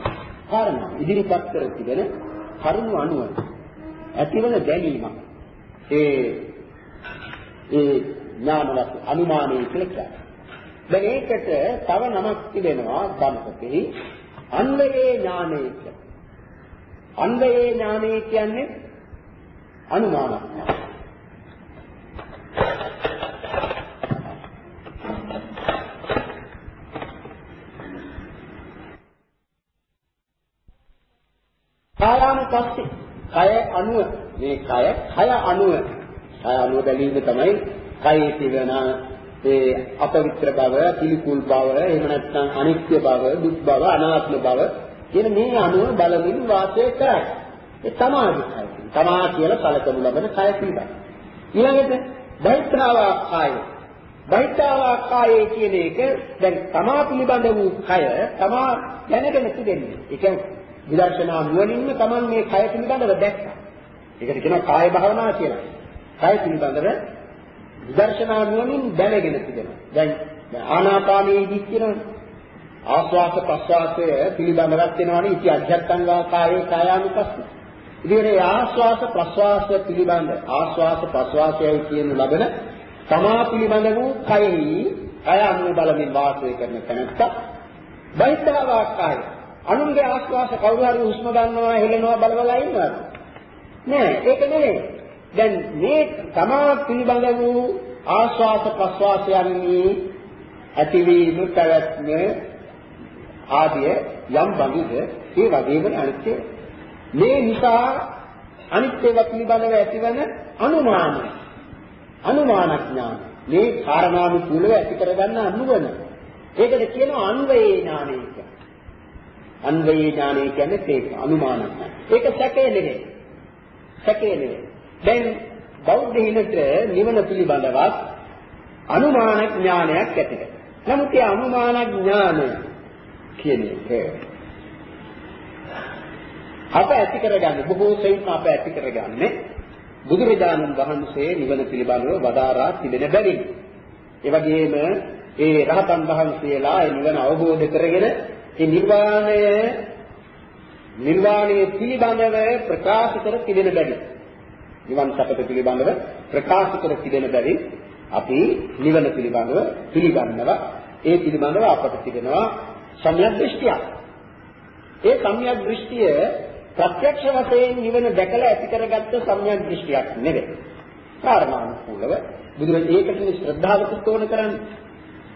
කාරණා ඉදිරිපත් කර තිබෙන කරුණු අනුව ඇතිවන දැනීම. ඒ ඒ ඥානවත් අනුමානය කියලා කියනවා. දැන් ඒකට තව නමක් තිබෙනවා ධම්පතෙහි අන්වයේ ඥානය කියලා. අන්වයේ ඥානය කියන්නේ අනුමානක්. කායානුපස්සී කය අනුව මේ කය කය අනුව කය අනුව බැලීම තමයි කයේ තිබෙන ඒ අපවිත්‍ර බව, පිළිකුල් බව, එහෙම නැත්නම් අනිත්‍ය බව, දුක් බව, අනාත්ම බව කියන මේ අනුව බලමින් වාසය කරයි. ඒ තමාගේ කය. තමා කියලා කලකමු ලබන කය පිළිබඳ. ඊළඟට බෛත්‍රාවාකාය. බෛත්‍රාවාකාය කියන එක දැන් තමා පිළිබඳ වූ කය තමා දැනගෙන තිබෙන්නේ. ඒ කියන්නේ විදර්ශනා නුවණින්ම Taman මේ කය පිළිබඳව දැක්කා. ඒකට කියනවා කාය භාවනා කියලා. කය පිළිබඳව විදර්ශනා නුවණින් දැනගෙන තිබෙනවා. දැන් ආනාපානයේදී කියනවනේ ආස්වාස ප්‍රස්වාසය පිළිබඳවක් වෙනවනේ ඉති අධ්‍යත්තංගා කායේ කායානුපස්සන. ඉතින් මේ ආස්වාස ප්‍රස්වාස පිළිබඳ ආස්වාස ප්‍රස්වාසයයි කියන ලබන තමා පිළිබඳ වූ කයෙහි කය අනුව බලමින් වාසය කරන තැනත්තා බයිතාවාකාය අනුන්ගේ ආස්වාස කවුරු හරි හුස්ම ගන්නවා හෙලනවා බලබලා ඉන්නවද නෑ ඒක නෙවෙයි දැන් මේ තමා පිළිබඳ වූ ආස්වාස ප්‍රස්වාසයන්හි ඇතිවීම පැවැත්ම ආදිය යම් බඳුද ඒ වගේම අනිත්‍ය. මේ නිසා අනිත්‍යව පිළිබඳව ඇතිවන අනුමාන අනුමාන ඥාන මේ කාරණානුකූලව ඇති කරගන්න අනුවන. ඒකට කියනවා අන්වයේ ඥානය කියලා. අන්වයේ ඥානය කියන්නේ ඒක අනුමාන. ඒක සැකේ නෙවෙයි. සැකේ නෙවෙයි. දැන් බෞද්ධයිනට නිවන පිළිබඳවත් අනුමාන ඥානයක් ඇති නමුත් ඒ අනුමාන ඥානය කියන එක අප ඇති කරගන්නේ බොහෝ සෙයින් අප ඇති කරගන්නේ බුදුරජාණන් වහන්සේ නිවන පිළිබඳව වදාරා තිබෙන බැවින්. ඒ වගේම ඒ රහතන් වහන්සේලා ඒ නිවන අවබෝධ කරගෙන ඒ නිර්වාණය නිර්වාණය පිළිබඳව ප්‍රකාශ කර තිබෙන බැවින් නිවන් සපත පිළිබඳව ප්‍රකාශ කර තිබෙන බැවින් අපි නිවන පිළිබඳව පිළිගන්නවා. ඒ පිළිබඳව අපට තිබෙනවා සම්‍යක් දෘෂ්ටියක්. ඒ සම්‍යක් දෘෂ්ටිය ප්‍රත්‍යක්ෂ වශයෙන් නිවන දැකලා ඇති කරගත්ත සම්‍යක් දෘෂ්ටියක් නෙවෙයි කාරණානුකූලව බුදුරජාණන් ඒකටනේ ශ්‍රද්ධාව පුතෝන කරන්නේ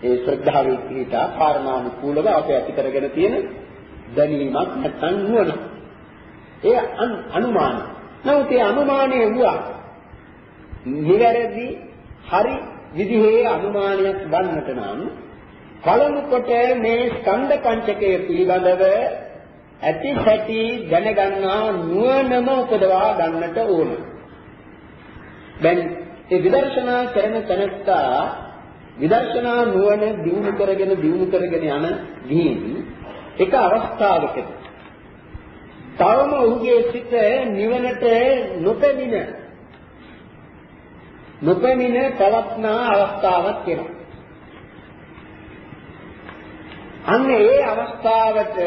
ඒ ශ්‍රද්ධාවේ පිහිටා කාරණානුකූලව අපේ ඇති කරගෙන තියෙන දැනීමක් නැත්නම් නුවණ. ඒ අනුමාන. නමුත් ඒ අනුමානය වුණා. නිවැරදි හරි විදිහේ අනුමානයක් ගන්නට නම් පළමු කොට මේ ස්කන්ධ පංචකය පිළිබඳව ඇති සැටි දැනගන්නා නුවණම උපදවා ගන්නට ඕන. දැන් ඒ විදර්ශනා කරන තැනත්තා විදර්ශනා නුවණ දියුණු කරගෙන දියුණු කරගෙන යන ගිහින් එක අවස්ථාවකදී තවම ඔහුගේ සිත නිවනට නොපෙමින නොපෙමින පවත්නා අවස්ථාවක් වෙනවා. අන්න ඒ අවස්ථාවට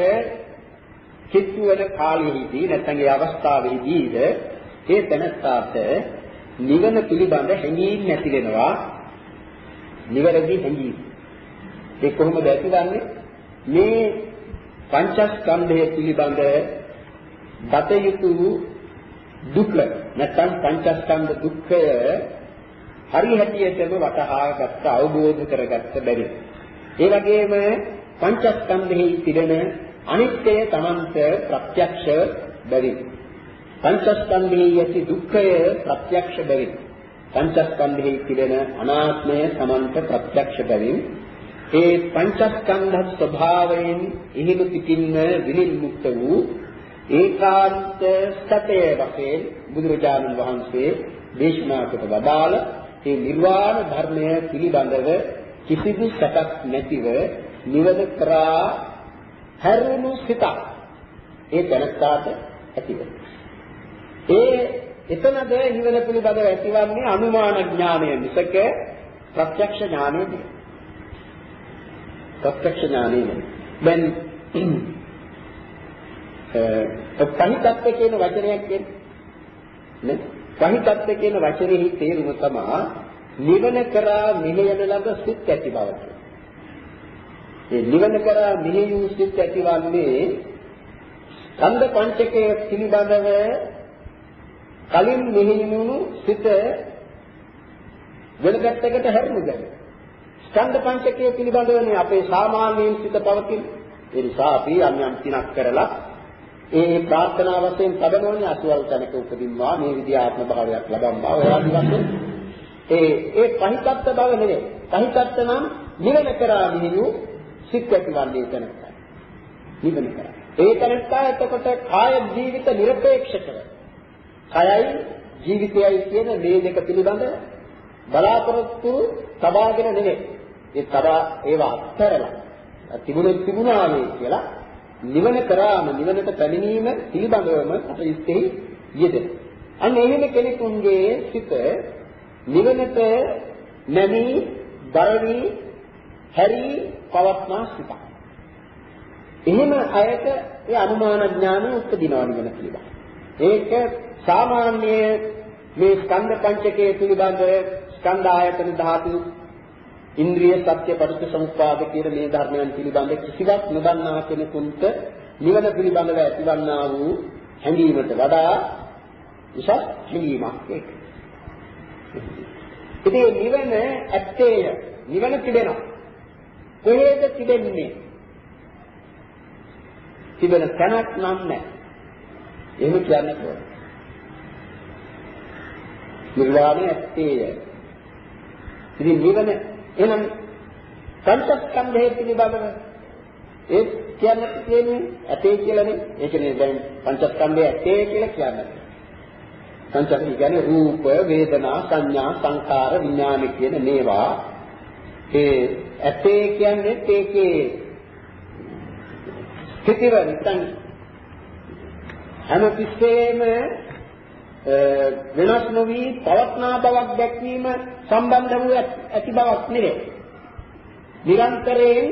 කිත්තු වෙන කාලෙහිදී නැත්නම් ඒ අවස්ථාවේදීද ඒ තනත්තාට නිවන පිළිබඳ හැඟීම් නැති වෙනවා නිවැරදි හැඟීම් ඒ කොහොමද ඇතිවන්නේ මේ පංචස්කන්ධය පිළිබඳ දත යුතු දුක නැත්නම් පංචස්කන්ධ දුක්ඛය හරි හැටියටම වටහාගත්ත අවබෝධ කරගත්ත බැරි. ඒ වගේම පංචස්කන්ධෙහි තිබෙන අනිත්‍යය Tamanta ප්‍රත්‍යක්ෂ බැරි. පංචස්කන්ධයේ යති දුක්ඛය ප්‍රත්‍යක්ෂ බැවින් පංචස්කන්ධයේ තිබෙන අනාත්මය සමන්ත ප්‍රත්‍යක්ෂ බැවින් ඒ පංචස්කන්ධ ස්වභාවයෙන් ඉහිළු පිටින්න විනිර්මුක්ත වූ ඒකාන්ත සතේ වශයෙන් බුදුරජාණන් වහන්සේ දේශනා කොට වදාළ මේ නිර්වාණ ධර්මය පිළිබඳව කිසිදු සැකක් නැතිව නිවන කරා හැරුණු සිතක් ඒ තනත්තාට ඇතිව. ඒ එතනද නිවන පිළිබඳව ඇතිවන්නේ අනුමාන ඥානය මිසක ප්‍රත්‍යක්ෂ ඥානය නෙවෙයි. ප්‍රත්‍යක්ෂ ඥානය නෙවෙයි. දැන් පහිතත්ත්ව කියන වචනයක් කියන්නේ පහිතත්ත්ව කියන වචනේහි තේරුම තමයි නිවන කරා මෙහෙයන ළඟ සිත් ඇති බව ඒ නිවන කරා මෙහෙයු සිත් ඇතිවන්නේ ස්කන්ධ පංචකය පිළිබඳව කලින් මෙහිණුණු සිත වෙන පැත්තකට හැරුණු දැන. ස්කන්ධ පංචකය පිළිබඳවනේ අපේ සාමාන්‍යයෙන් සිත පවතින. ඒ නිසා අපි යම් යම් පිනක් කරලා ඒ ප්‍රාර්ථනා වශයෙන් පදනෝනේ අසුවල් තැනක උපදින්නවා මේ විදිහ ආත්ම භාවයක් ලබන්නවා. ඔයාලා දිවන්නේ ඒ ඒ පහිතත්ත බව නෙවෙයි. පහිතත්ත නම් නිවන කරා මිනිනු සිත් ඇතිවන්නේ තැනට. නිවන කරා. ඒ තැනට එතකොට කාය ජීවිත নিরপেক্ষකව කයයි ජීවිතයයි කියන මේ දෙක පිළිබඳ බලාපොරොත්තු තබාගෙන නෙවෙයි ඒ තබා ඒවා අත්හැරලා තිබුණේ තිබුණානේ කියලා නිවන කරාම නිවනට පැමිණීම පිළිබඳවම කටයුත්තේ යෙදෙන. අන්න එහෙම කෙනෙකුගේ සිත නිවනට නැමී, දරවි, හැරි පවත්නා සිතක්. එහෙම අයට ඒ අනුමාන ඥාන උපදිනවා නිවන පිළිබඳ. ඒක සාමාන්‍ය මේ ස්කන්ධ පංචකයේ පිළිබඳ ස්කන්ධ ආයතන ධාතු ඉන්ද්‍රිය සත්‍ය පටිච්චසමුප්පාද කියන මේ ධර්මයන් පිළිබඳ කිසිවක් නොදන්නා කෙනෙකුට නිවන පිළිබඳව ඇතිවන්නා වූ හැඟීමට වඩා උසස් හැඟීමක් ඒක. ඉතින් නිවන ඇත්තේය. නිවන තිබෙනවා. කොහේද තිබෙන්නේ? තිබෙන තැනක් නම් නැහැ. එහෙම කියන්න ඕනේ. නිර්වාණය ඇත්තේය. ඉතින් නිවන එහෙනම් පංචස්කන්ධය පිළිබඳව ඒ කියන්නේ කියන්නේ ඇතේ කියලානේ. ඒ කියන්නේ දැන් පංචස්කන්ධය ඇතේ කියලා කියන්නේ. පංචස්කන්ධය කියන්නේ රූප, වේදනා, සංඥා, සංකාර, විඥාන කියන මේවා ඒ ඇතේ කියන්නේ ඒකේ ස්ථිතිව නැත්නම් හැම තිස්සෙම වෙනස් නොවි පවත්නා බවක් දැක්වීම සම්බන්ධ වූ ඇති බවක් නෙවේ. නිරන්තරයෙන්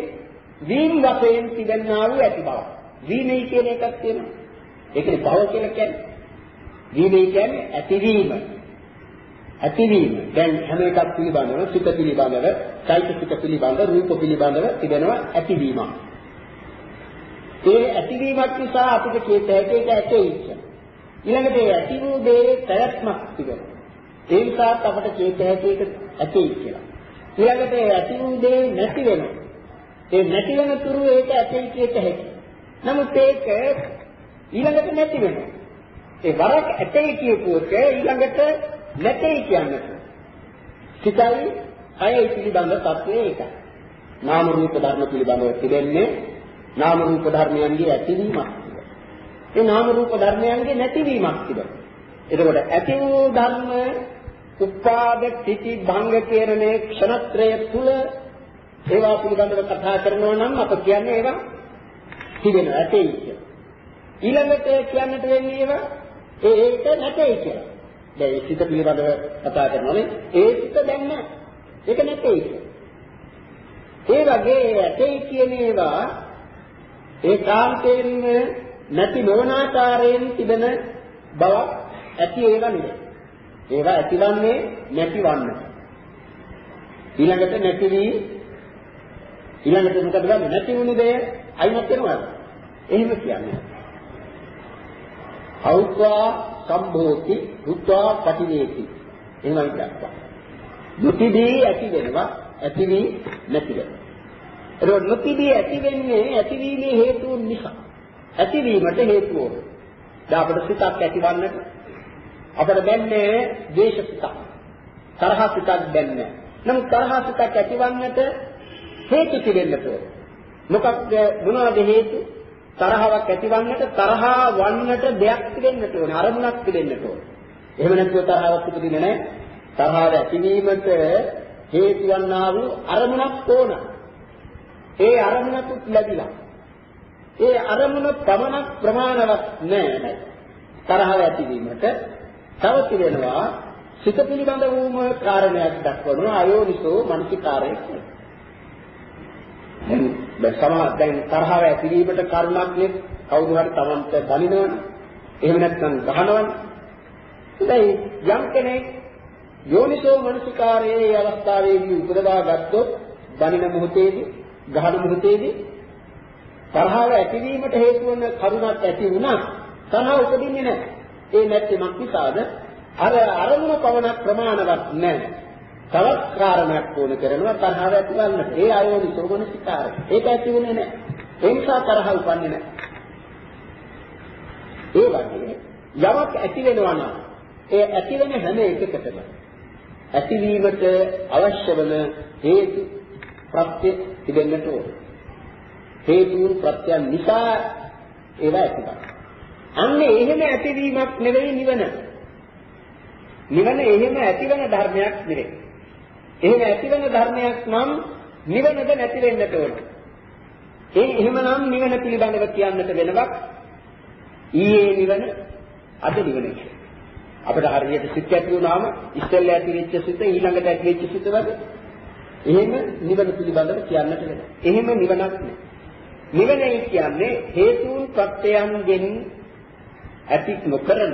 වීම වශයෙන් තිබෙනා වූ ඇති බවක්. වීමයි කියන එකක් තියෙනවා. ඒකනේ භව කියලා කියන්නේ. වීමයි කියන්නේ ඇතිවීම. ඇතිවීම. දැන් හැම එකක් පිළිබඳව සිත පිළිබඳව, චෛතසික පිළිබඳව, රූප පිළිබඳව තිබෙනවා ඇතිවීමක්. ඒ ඇතිවීමක් නිසා අපිට කියත හැකි ඒක ඇතේ කියලා. ඊළඟට ඒ ඇති වූ දේ පැවැත්මක් තිබෙනවා. ඒ නිසා අපට කියත හැකි එක ඇතේ කියලා. ඊළඟට ඒ ඇති වූ දේ නැති වෙනවා. ඒ නැති වෙන තුරු ඒක ඇතේ කියත හැකි. නමුත් ඒක ඊළඟට නැති වෙනවා. ඒ වරක් ඇතේ කියපු එක ඊළඟට නැtei කියන්නේ. සිතයි අයයි පිළිබඳ තත්ත්වය ඒකයි. නාම රූප ධර්ම පිළිබඳව තිබෙන්නේ නාම රූප ධර්මයන්ගේ ඇතිවීමක්. ඒ නාම රූප ධර්මයන්ගේ නැතිවීමක් තිබෙනවා. එතකොට ඇති වූ ධර්ම උපාද තිති භංග කියන මේ ක්ෂණත්‍රය තුල ඒවා පිළිබඳව කතා කරනවා නම් අප කියන්නේ ඒවා තිබෙනවා ඇතේ කියලා. ඊළඟට කියන්නට වෙන්නේ ඒවා ඒ ඒක නැtei කියලා. දැන් ඒ සිත පිළිබඳව කතා කරනවානේ ඒ සිත දැන් නැහැ. ඒක නැtei කියලා. ඒ වගේ ඇතේ කියන ඒවා ඒකාන්තයෙන්ම නැති නොවන ආකාරයෙන් තිබෙන බවක් ඇති ඒවා නෙවෙයි. ඒවා ඇතිවන්නේ නැතිවන්න. ඊළඟට නැති වී ඊළඟට මොකද ගන්නේ? නැති වුණු දේ අයිමත් වෙනවද? එහෙම කියන්නේ. අවුත්වා සම්භෝති රුත්වා පටිවේති. එහෙමයි කියනවා. නොතිබී ඇති වෙනවා ඇති වී නැති වෙනවා. ඒක නොතිබී ඇති වෙන්නේ ඇතිවීමේ හේතුන් නිසා. ඇතිවීමට හේතු දැන් අපිට සිතක් ඇතිවන්නට අපිට දැන්නේ ද්වේෂ සිතක්. තරහ සිතක් දැන්නේ. නමුත් තරහ සිතක් ඇතිවන්නට හේතු තිබෙන්නට ඕන. මොකක්ද මොනවාද හේතු? තරහවක් ඇතිවන්නට තරහා වන්නට දෙයක් තිබෙන්නට ඕන. අරමුණක් තිබෙන්නට ඕන. එහෙම නැත්නම් තරහවක් උපදින්නේ නැහැ. තරහව ඇතිවීමට හේතු වන්නා වූ අරමුණක් ඕන. ඒ අරමුණකුත් ලැබිලා. ඒ අරමුණ පමණක් ප්‍රමාණවත් නැහැ. තරහව ඇතිවීමට තව තිබෙනවා සිත පිළිබඳ වූම කාරණයක් දක්වනවා අයෝනිසෝ මනසිකාරය කියලා. දැන් සමා දැන් තරහව ඇතිවීමට කරුණක් නේ කවුරු හරි Tamanට බලිනවනේ. එහෙම නැත්නම් ගහනවනේ. දැන් යම් කෙනෙක් යෝනිසෝ මනසිකාරයේ අවස්ථාවේදී උපදවා ගත්තොත් බණින මොහොතේදී ගහන මොහොතේදී තරහව ඇතිවීමට හේතු වන කරුණක් ඇති වුණා තරහ උපදින්නේ නැහැ. ඒ නැත්නම් නිසාද අර අරමුණ පවණක් ප්‍රමාණවත් නැහැ. තවත් කාරණයක් ඕන කරනවා තරහව ඇතිවන්නට. ඒ අයෝනිසෝ මනසිකාරය. ඒක ඇති වෙන්නේ නැහැ. ඒ නිසා තරහ උපන්නේ නැහැ. ඒ වගේ යමක් ඇති වෙනවා නම් ඒ ඇති වෙන හැම එකකටම ඇතිවීමට අවශ්‍ය වන හේතු ප්‍රත්‍ය තිබෙන්නට ඕන. හේතුන් ප්‍රත්‍යයන් නිසා ඒවා ඇතිවෙනවා. අන්න එහෙම ඇතිවීමක් නෙවෙයි නිවන. නිවන එහෙම ඇතිවෙන ධර්මයක් නෙවෙයි. එහෙම ඇතිවෙන ධර්මයක් නම් නිවනද නැති වෙන්නට ඕන. ඒ එහෙමනම් නිවන පිළිබඳව කියන්නට වෙනවක් ඊයේ නිවන අද නිවන කියලා. අපිට හරියට සිත් ඇති වුණාම ඉස්සෙල්ලා ඇති වෙච්ච සිත ඊළඟට ඇති වෙච්ච සිත වගේ එහෙම නිවන පිළිබඳව කියන්නට වෙනවා. එහෙම නිවනක් නෑ. නිවනයි කියන්නේ හේතුන් ප්‍රත්‍යයන්ගෙන් ඇති නොකරන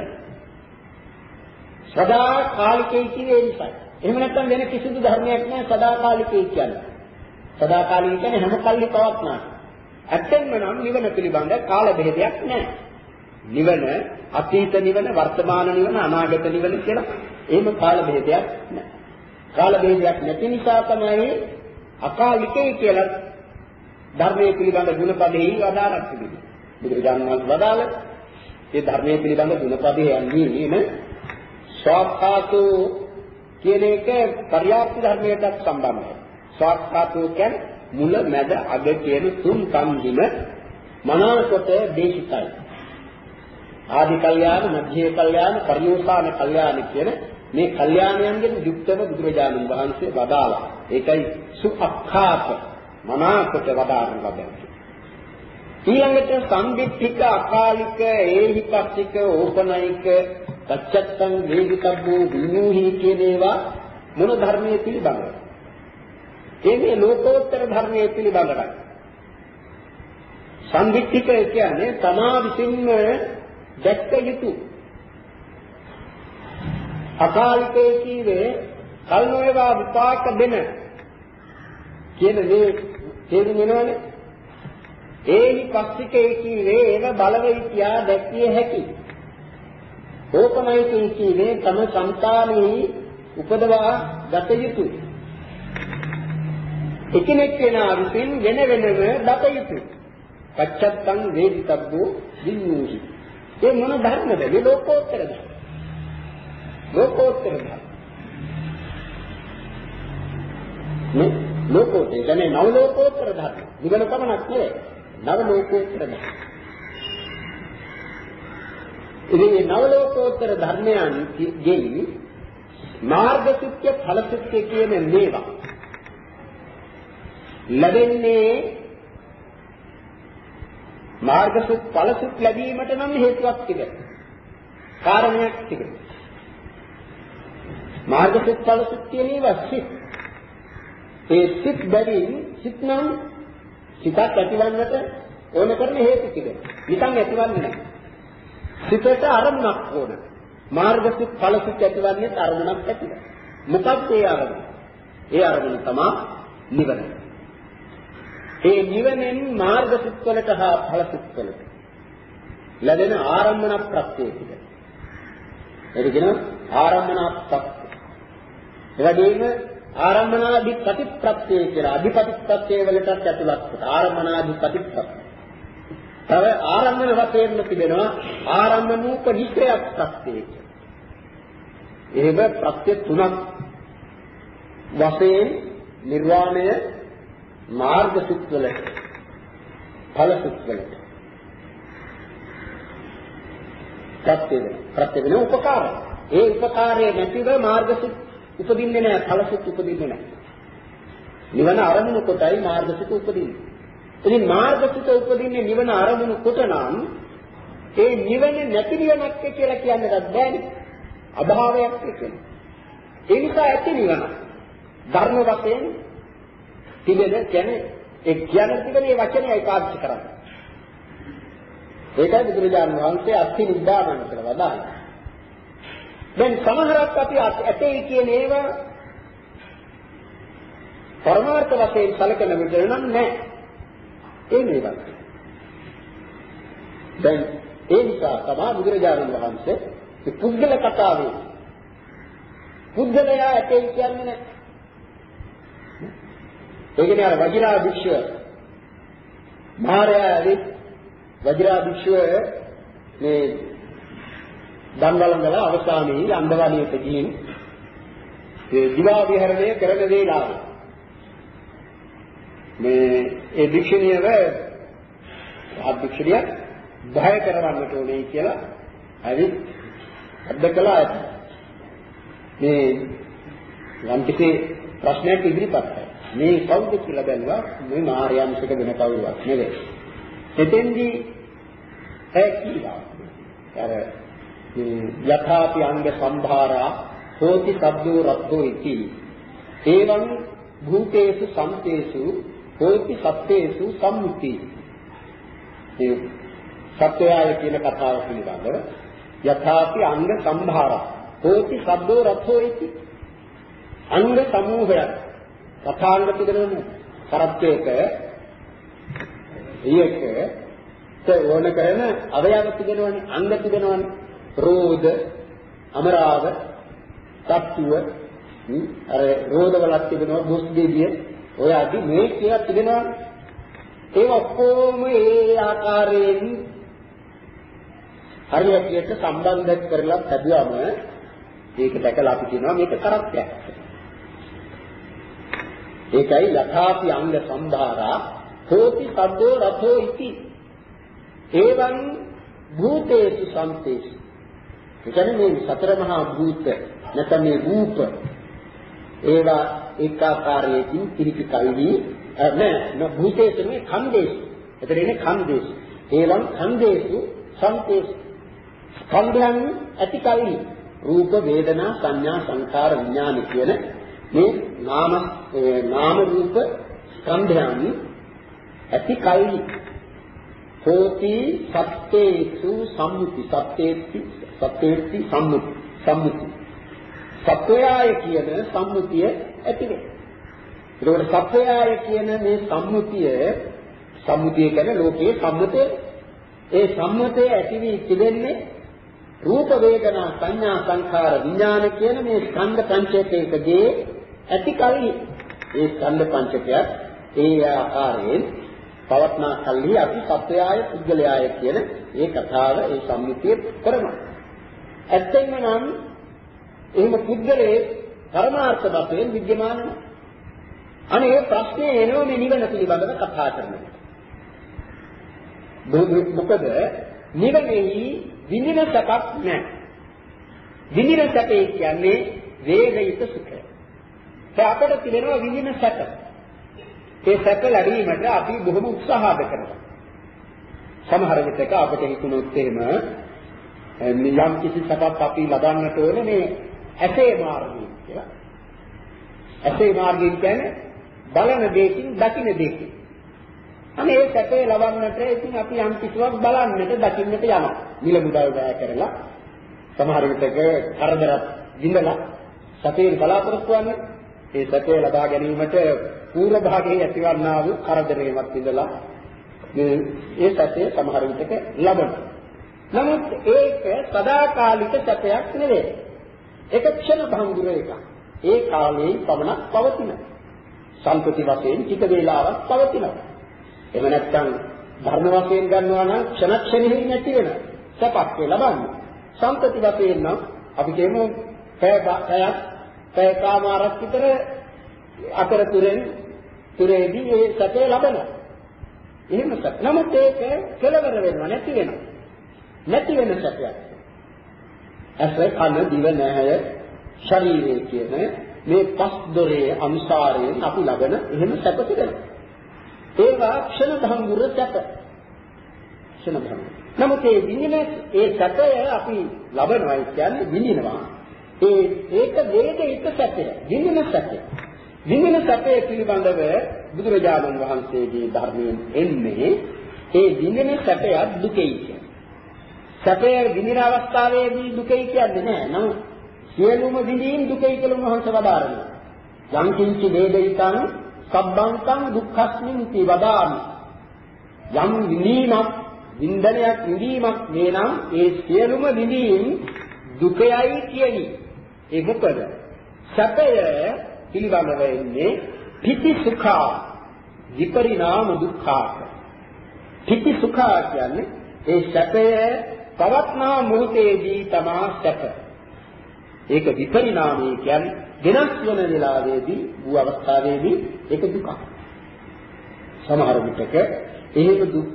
සදා කාලිකයි කියන්නේ ඒ නිසායි. එහෙම නැත්නම් වෙන කිසිදු ධර්මයක් නෑ සදා කාලිකයි කියන්නේ. සදා කාලික කියන්නේ හැම කල්ලි පවත්නා. ඇත්තෙන්ම නම් නිවන පිළිබඳ කාල බෙහෙදයක් නෑ. නිවන අතීත නිවන වර්තමාන නිවන අනාගත නිවන කියලා එහෙම කාල බෙහෙදයක් නැහැ. කාල බෙහෙදයක් නැති නිසා තමයි අකාලිකයි කියලා ධර්මයේ පිළිබඳ ගුණපදෙහි වදාරක් තිබෙන්නේ. බුදුරජාණන් වහන්සේ වදාළ ඒ ධර්මයේ පිළිබඳ ගුණපදේ යන්නේ නේ ස්වාක්ඛාතු කියන එක පරියාප්ති ධර්මයටත් සම්බන්ධයි. ස්වාක්ඛාතු කියන්නේ මුල මැද අග කියන තුන් කම්හිම මනාකොට දේශිතයි. ආදි කල්යාණ, මධ්‍ය කල්යාණ, පරිෝසాన කල්යාණ කියන මේ කල්යාණයන්ගෙන් යුක්තව බුදුරජාණන් වහන්සේ වදාළා. ඒකයි සුඅක්ඛාත මනාකොට වදාරන ලබන්නේ. ඊළඟට සම්දිත්තික අකාලික ඒහිපස්සික ඕපනයික පච්චත්තං වේදිතබ්බෝ විනූහි කියන ඒවා මොන ධර්මයේ පිළිබඳව? ඒ මේ ලෝකෝත්තර ධර්මයේ පිළිබඳවයි. සම්දිත්තික කියන්නේ තමා විසින්ම දැක්ක යුතු අකාලිකයේ කීවේ කල් නොවේවා විපාක දෙන කියන මේ තේරුම් වෙනවනේ ඒහි පස්සිකේ කීවේ ඒව බලවෙයි කියා දැක්විය හැකි ඕපනයිකේ කීවේ තම సంతානෙහි උපදවා ගත යුතුය එකිනෙක කෙනා විසින් වෙන වෙනම දත යුතුය පච්චත්තං වේදිතබ්බෝ විඤ්ඤූහි ඒ මොන ධර්මද? මේ ලෝකෝත්තර ධර්ම. ලෝකෝත්තර ධර්ම. මේ ලෝකෝත්තර කියන්නේ නව ලෝකෝත්තර ධර්ම. නිවන පමණක් නෙවෙයි. නව ලෝකෝත්තර ධර්ම. ඉතින් මේ නව ලෝකෝත්තර ධර්මයන් ගෙයි මාර්ග සුත්‍ය ඵල සුත්‍ය කියන මේවා ලැබෙන්නේ මාර්ගසුත් ඵලසුත් ලැබීමට නම් හේතුවක් තිබෙනවා. කාරණයක් තිබෙනවා. මාර්ගසුත් ඵලසුත් කියන ඒවා සිත්. ඒ සිත් බැවින් සිත් නම් සිතක් ඇතිවන්නට ඕන කරන හේතු තිබෙනවා. නිකන් ඇතිවන්නේ නැහැ. සිතට අරමුණක් ඕන. මාර්ගසුත් ඵලසුත් ඇතිවන්නේ අරමුණක් ඇතිව. මොකක්ද ඒ අරමුණ? ඒ අරමුණ තමයි නිවන. ඒ නිවනෙන් මාර්ග සුත්වලට හා ඵල සුත්වලට ලැබෙන ආරම්භන ප්‍රත්‍යය කියලා. ඒක කියන ආරම්භන ප්‍රත්‍ය. එවැගේම ආරම්භනාදි ප්‍රතිප්‍රත්‍ය කියලා අධිපතිප්‍රත්‍ය වලටත් ඇතුළත් කොට ආරම්භනාදි ප්‍රතිප්‍රත්‍ය. තව ආරම්භන වශයෙන් තිබෙනවා ආරම්භනූප නිශ්චයක් ප්‍රත්‍යය. එහෙම ප්‍රත්‍ය තුනක් වශයෙන් නිර්වාණය මාර්ග සුත්වල ඵල සුත්වල ප්‍රත්‍ය වෙන ප්‍රත්‍ය වෙන උපකාරය. ඒ උපකාරයේ නැතිව මාර්ග සුත් උපදින්නේ නැහැ ඵල සුත් උපදින්නේ නැහැ. නිවන අරමුණු කොටයි මාර්ග සුත් උපදින්නේ. ඉතින් මාර්ග සුත උපදින්නේ නිවන අරමුණු කොට නම් ඒ නිවන නැති නිවනක් කියලා කියන්නවත් බෑනේ. අභාවයක් කියන්නේ. ඒ නිසා ඇති නිවන ධර්ම වශයෙන් තිබෙන කියන්නේ ඒ කියන තිබෙන මේ වචනයයි පාවිච්චි කරන්නේ. ඒකයි බුදුරජාණන් වහන්සේ අත්ති නිබ්බානං කියලා වදාළේ. දැන් සමහරක් අපි ඇතේ කියන ඒවා පරමාර්ථ වශයෙන් සැලකෙන විට නම් නැහැ. ඒ මේවා. දැන් ඒ නිසා තමයි බුදුරජාණන් වහන්සේ මේ පුද්ගල කතාවේ පුද්ගලයා ඇතේ කියන්නේ නැහැ. ඒ කියන්නේ අර වජිරා භික්ෂුව මාරයාගේ වජිරා භික්ෂුව මේ දන්වලංගල අවසානයේ අන්දවණියට ගිහින් ඒ දිවා විහරණය කරන වේලාවේ මේ ඒ භික්ෂුණියව ආභික්ෂුණිය බය කරවන්නට ඕනේ කියලා හරි අද්දකලා ඇත. මේ යම් කිසි ප්‍රශ්නයක් ඉදිරිපත් කරා. මේ කවුද කියලා බැලුවා මේ මාර්යාංශක වෙන කවුරුවක් නෙවෙයි. එතෙන්දී ඒ කීවා. අර යථාපි අංග සම්භාරා හෝති සබ්දෝ රබ්බෝ ඉති. එවං භූතේසු සම්තේසු හෝති සත්‍යේසු සම්මුති. ඒ සත්‍යය කියන කතාව පිළිබඳව යථාපි අංග සම්භාර හෝති සබ්බෝ රථෝ ඉති. අංග සමූහයක් කථාංග පිළිගන්නේ කරත්තේක ඊයක ඕන කරන අවයව තිබෙනවනේ අංග තිබෙනවනේ රෝධ අමරාව තත්ත්ව අර රෝධ වලක් තිබෙනවා දුස් දෙවිය ඔය අදි මේ කියලා තිබෙනවා. ඒ ඔක්කොම ඒ ආකාරයෙන් හරියට සම්බන්ධ කරලා හදුවම ඒක දැකලා අපි කියනවා මේක කරත්තයක්. ඒකයි යථාපි අංග සම්භාරා හෝති සබ්බෝ රතෝ ඉති. එවං භූතේසු සම්තේසු. එතන මේ සතර මහා භූත නැත්නම් මේ රූප ඒවා ඒකාකාරයකින් පිරිපි කල්හි නෑ භූතේසුනේ ඛණ්ඩේසු. එතන ඉන්නේ ඛණ්ඩේසු. ඒවම් ඛණ්ඩේසු සංතේසු. ස්කන්ධයන් ඇති කල්හි රූප වේදනා සංඥා සංකාර විඥාන කියන මේ නාම නාම රූප ස්කන්ධයන් ඇති කල්හි හෝති සත්තේසු සම්මුති සත්තේති සත්තේති සම්මුති සම්මුති සත්වයාය කියන සම්මුතිය ඇති වෙනවා. ඒකෝට සත්වයාය කියන මේ සම්මුතිය සම්මුතිය කියන්නේ ලෝකයේ සම්මතය. ඒ සම්මතය ඇති වී තිබෙන්නේ රූප වේදනා සංඥා සංඛාර විඥාන කියන මේ ස්කන්ධ පංචකයකගේ ඇති කල්හි ඒ ස්කන්ධ පංචකය ඒ ආකාරයෙන් පවත්නා කල්හි අපි සත්වයාය පුද්ගලයාය කියන ඒ කතාව ඒ සම්මුතිය කරනවා. ඇත්තෙන්ම නම් එහෙම පුද්ගලයේ පරමාර්ථ වශයෙන් विद्यमान නැහැ. අනේ ඒ ප්‍රශ්නේ එනවා මේ නිවන පිළිබඳව කතා කරනකොට. මොකද නිවනේහි විඳින සැපක් නැහැ. විඳින සැපේ කියන්නේ වේදිත සුඛය. ඒ අපට තිබෙනවා විඳින සැප. ඒ සැප ලැබීමට අපි බොහොම උත්සාහද කරනවා. සමහර විටක අපට හිතුනොත් එහෙම යම් කිසි සැපක් අපි ලබන්නට ඕනේ මේ ඇසේ මාර්ගයෙන් කියලා. ඇසේ මාර්ගයෙන් කියන්නේ බලන දෙකින් දකින දෙකින්. අනේ ඒ සැපේ ලබන්නට ඉතින් අපි යම් කිසිවක් බලන්නට දකින්නට යනවා. මිල මුදල් වැය කරලා සමහර විටක කරදරත් විඳලා සැපේ බලාපොරොත්තු වන්නේ ඒ සැපේ ලබා ගැනීමට පූර්ව භාගයේ ඇතිවන්නා වූ කරදරේවත් විඳලා මේ ඒ සැපේ සමහර විටක ලබනවා. නමුත් ඒක සදාකාලික සැපයක් නෙවෙයි. ඒක ක්ෂණ භංගුර එකක්. ඒ කාලේ පමණක් පවතින. සම්පති වශයෙන් ටික වේලාවක් පවතිනවා. එහෙම නැත්නම් ධර්ම වශයෙන් ගන්නවා නම් ක්ෂණක්ෂණෙහි නැති වෙන සපක් ලබන්නේ. සම්පති වශයෙන් නම් අපි කියමු පැය පැයක් පැය කාමාරක් විතර අතරතුරෙන් තුරේදී ඒ සැපේ ලබනවා. එහෙම සැප. නමුත් ඒක කෙලවර වෙනවා නැති වෙනවා. නැති වෙන සැපයක්. ඇස කන දිව නැහැය ශරීරය කියන මේ පස් දොරේ අනුසාරයෙන් අපි ලබන එහෙම සැප තිබෙනවා. ඒවා ක්ෂණ භංගුර සැප. ක්ෂණ භංගුර. නමුත් ඒ විඳින ඒ සැපය අපි ලබනවා කියන්නේ විඳිනවා. ඒ ඒක වේදිත සැපය. විඳින සැපය. විඳින සැපය පිළිබඳව බුදුරජාණන් වහන්සේගේ ධර්මයෙන් එන්නේ ඒ විඳින සැපයත් දුකයි කියන්නේ. සැපය විඳින අවස්ථාවේදී දුකයි කියන්නේ නෑ. නමුත් සියලුම විඳීම් දුකයි කියලා උන්වහන්සේ වදාරනවා. යම් කිංචි වේදිතං සබ්බංකං දුක්ඛස්මින්ති වදාමි. යම් විඳීමක් වින්දනයක් විඳීමක් වේනම් ඒ සියලුම විඳීම් දුකයයි කියනි. ඒ මොකද? සැපය පිළිබඳව එන්නේ පිටි සුඛා විපරිණාම දුක්ඛා. පිටි සුඛා කියන්නේ ඒ සැපය පවත්නා මොහොතේදී තමා සැප. ඒක විපරිණාමය කියන්නේ වෙනස් වෙන වෙලාවේදී වූ අවස්ථාවේදී ඒක දුක. සමහර විටක එහෙම දුක්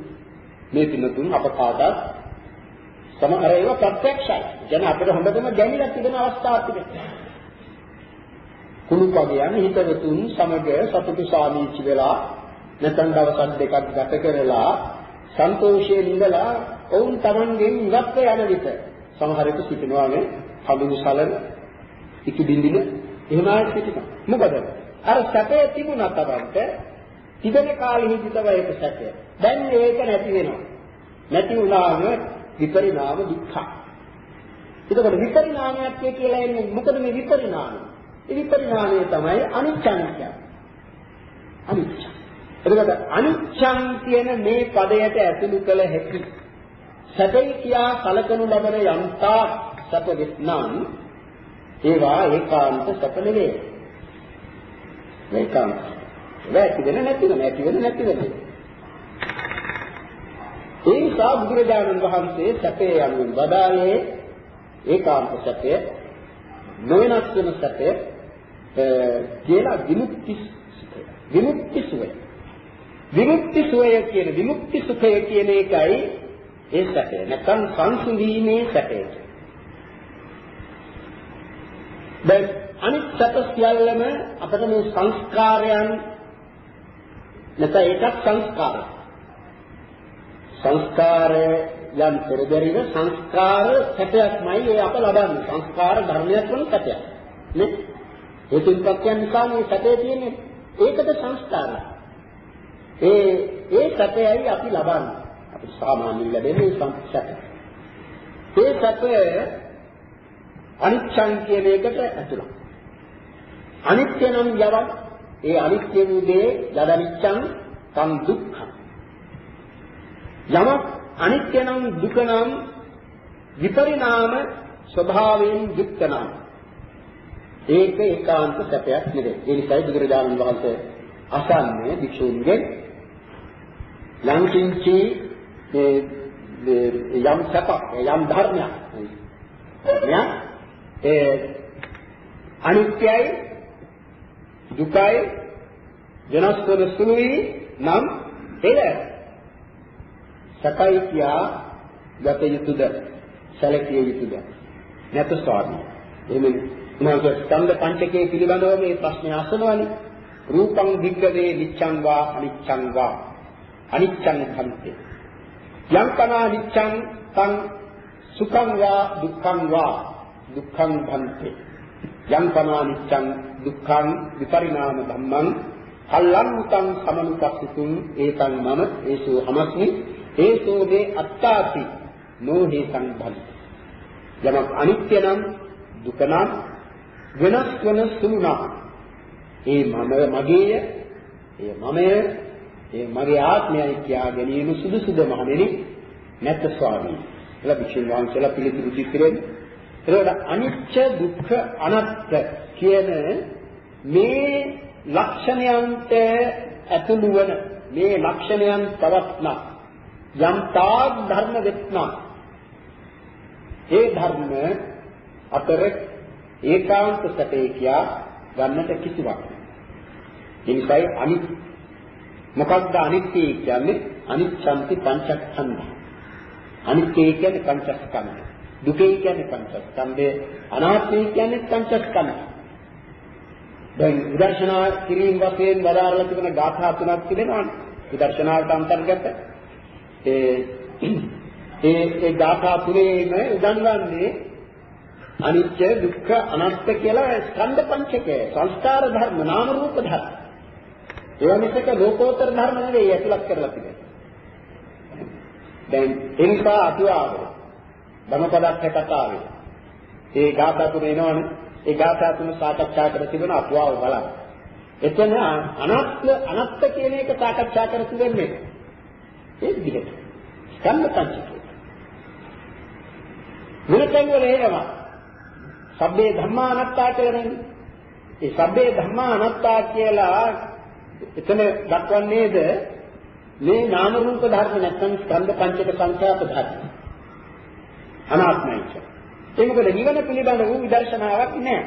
මේ පිනතුන් අප කාටත් සමහර ඒවා ප්‍රත්‍යක්ෂයි. ජන අපිට හොඳටම දැනෙලා තිබෙන අවස්ථාවක් තිබෙනවා. කුණුපගයන් හිතවතුන් සමග සතුටු සාමීචි වෙලා නැත්නම් දවස් දෙකක් ගත කරලා සන්තෝෂයෙන් ඉඳලා ඔවුන් Tamanගෙන් ඉවත් යන විට සමහරෙකු සිටිනවානේ හඳුන් සලන ඉකි බින්දින එහෙම ආයෙත් සිටිනවා. මොකද අර සැපේ තිබුණා Tamanට තිබෙන කාලෙහිදී තමයි ඒක සැපය. දැන් ඒක නැති වෙනවා. නැති වුණාම විපරිණාම දුක්ඛ. එතකොට විපරිණාමයක් කියලා එන්නේ මොකද මේ විපරිණාමය? ඒ විපරිණාමය තමයි අනිච්චං කියන්නේ. අනිච්ච. එතකොට අනිච්චං කියන මේ පදයට ඇතුළු කළ හැකි සැපයි කියා කලකනු ලබන යම්තා සැප විස්නම් ඒවා ඒකාන්ත සැප නෙවේ. ඒකාන්ත. නැති වෙන නැති වෙන නැති වෙන නැති වෙන. ඒ නිසා බුදුරජාණන් වහන්සේ සැපේ යනුවෙන් වදාළේ ඒකාන්ත සැපය නොවෙනස් වෙන සැපය කියලා විමුක්ති සුඛය. විමුක්ති සුඛය. විමුක්ති සුඛය කියන විමුක්ති සුඛය කියන එකයි ඒ සැපය. නැත්නම් සංසුඳීමේ සැපය. දැන් අනිත් සැප සියල්ලම අපිට මේ සංස්කාරයන් නැත්නම් ඒකත් සංස්කාරය. සංස්කාරයන් පෙරදරින සංස්කාර සැපයක්මයි ඒ අප ලබන්නේ. සංස්කාර ධර්මයක් වන සැපයක්. නේ? හේතුන් ප්‍රත්‍යයන් නිසා මේ සැපේ තියෙන්නේ. ඒකට සංස්කාරය. ඒ ඒ සැපයයි අපි ලබන්නේ. අපිට සාමාන්‍යයෙන් ලැබෙන්නේ සැප. ඒ සැපය අනිච්ඡං කියන එකට ඇතුළත්. අනිත්‍ය නම් යවක් ඒ අනිත්‍ය වූ දේ යදනිච්ඡං තම් දුක්ඛං. යමක් අනිත්‍ය නම් දුක නම් විපරිණාම ස්වභාවයෙන් යුක්ත නම් ඒක ඒකාන්ත සැපයක් නෙවෙයි. ඒ නිසායි බුදුරජාණන් වහන්සේ අසන්නේ භික්ෂුන්ගෙන් යම් කිංචි යම් සැපක් යම් ධර්මයක්. ධර්මයක් ඒ අනිත්‍යයි දුකයි වෙනස් වන සුළුයි නම් එල සකයි කියා ගත යුතුද? සැලකිය යුතුද? නැත ස්වාමී. එහෙමනේ උනාගේ ස්කන්ධ පංචකයේ පිළිබඳව මේ ප්‍රශ්නේ අසනවානේ රූපං විග්ගවේ නිච්ඡං වා අනිච්ඡං වා. අනිච්ඡං කන්තේ යම් කනා නිච්ඡං තං සුඛං වා දුක්ඛං වා දුක්ඛං භන්තේ. යම් කනා නිච්ඡං දුක්ඛං විපරිණාම ධම්මං කල්ලන්තං සමනුපස්සිතුං ඒතං මම ඒසෝ හමස්මි ඒසෝ මේ අත්තාති නොහි සංභන් යමක් අනිත්‍ය නම් දුක නම් වෙනස් වෙන සුළු නම් ඒ මම මගේය ඒ මමය ඒ මගේ ආත්මයයි කියා ගැනීම සුදුසුද මහණෙනි? නැත් ස්වාමී කියලා භික්ෂුන් වහන්සේලා පිළිතුරු දෙන්නේ ඒකට අනිච්ච දුක්ඛ අනාත්ත කියන මේ ලක්ෂණයන්ට ඇතුළු වන මේ ලක්ෂණයන් පවත්නා යම් තාක් ධර්ම වෙත්නම් ඒ ධර්ම අතර ඒකාන්ත සැපේ කියා ගන්නට කිසිවක් ඒ නිසායි අනිත් මොකක්ද අනිත්‍ය කියන්නේ? අනිච්ඡන්ති පංචස්කන්ධ. අනිත්‍ය කියන්නේ පංචස්කන්ධ. දුකේ කියන්නේ පංචස්කන්ධය. අනාත්මය කියන්නේ පංචස්කන්ධ. දැන් විදර්ශනා කිරීම වශයෙන් වදාරලා තිබෙන ගාථා තුනක් තිබෙනවානේ විදර්ශනාවට අන්තර්ගත. ඒ ඒ ඒ ගාථා තුනේම උගන්වන්නේ අනිත්‍ය දුක්ඛ අනාත්ම කියලා ස්කන්ධ පංචකය. සංස්කාර ධර්ම නාම රූප ධර්ම. ඒවා මිසක ලෝකෝත්තර ධර්ම නෙවෙයි ඇතුළත් කරලා තිබෙන්නේ දැන් එනිසා අතුආව ධමපදක් කතාවේ ඒ ගාථා තුන එනවනේ. ඒ ගාථා තුන සාකච්ඡා කර තිබෙන අතුආව බලන්න. එතන අනාත්ම අනාත්ම කියන එක සාකච්ඡා කර තිබෙන්නේ. ඒ විදිහට. ස්කන්ධ පංචකය වෙනතෙන් වල එනවා සබ්බේ ධම්මා අනාත්තා කියලා නේද ඒ සබ්බේ ධම්මා අනාත්තා කියලා එතන දක්වන්නේද මේ නාම රූප ධර්ම නැත්නම් ස්කන්ධ පංචක සංඛ්‍යාත ධර්ම? අනාත්මයි ඒ මොකද නිවන පිළිබඳ වූ විදර්ශනාවක් නෑ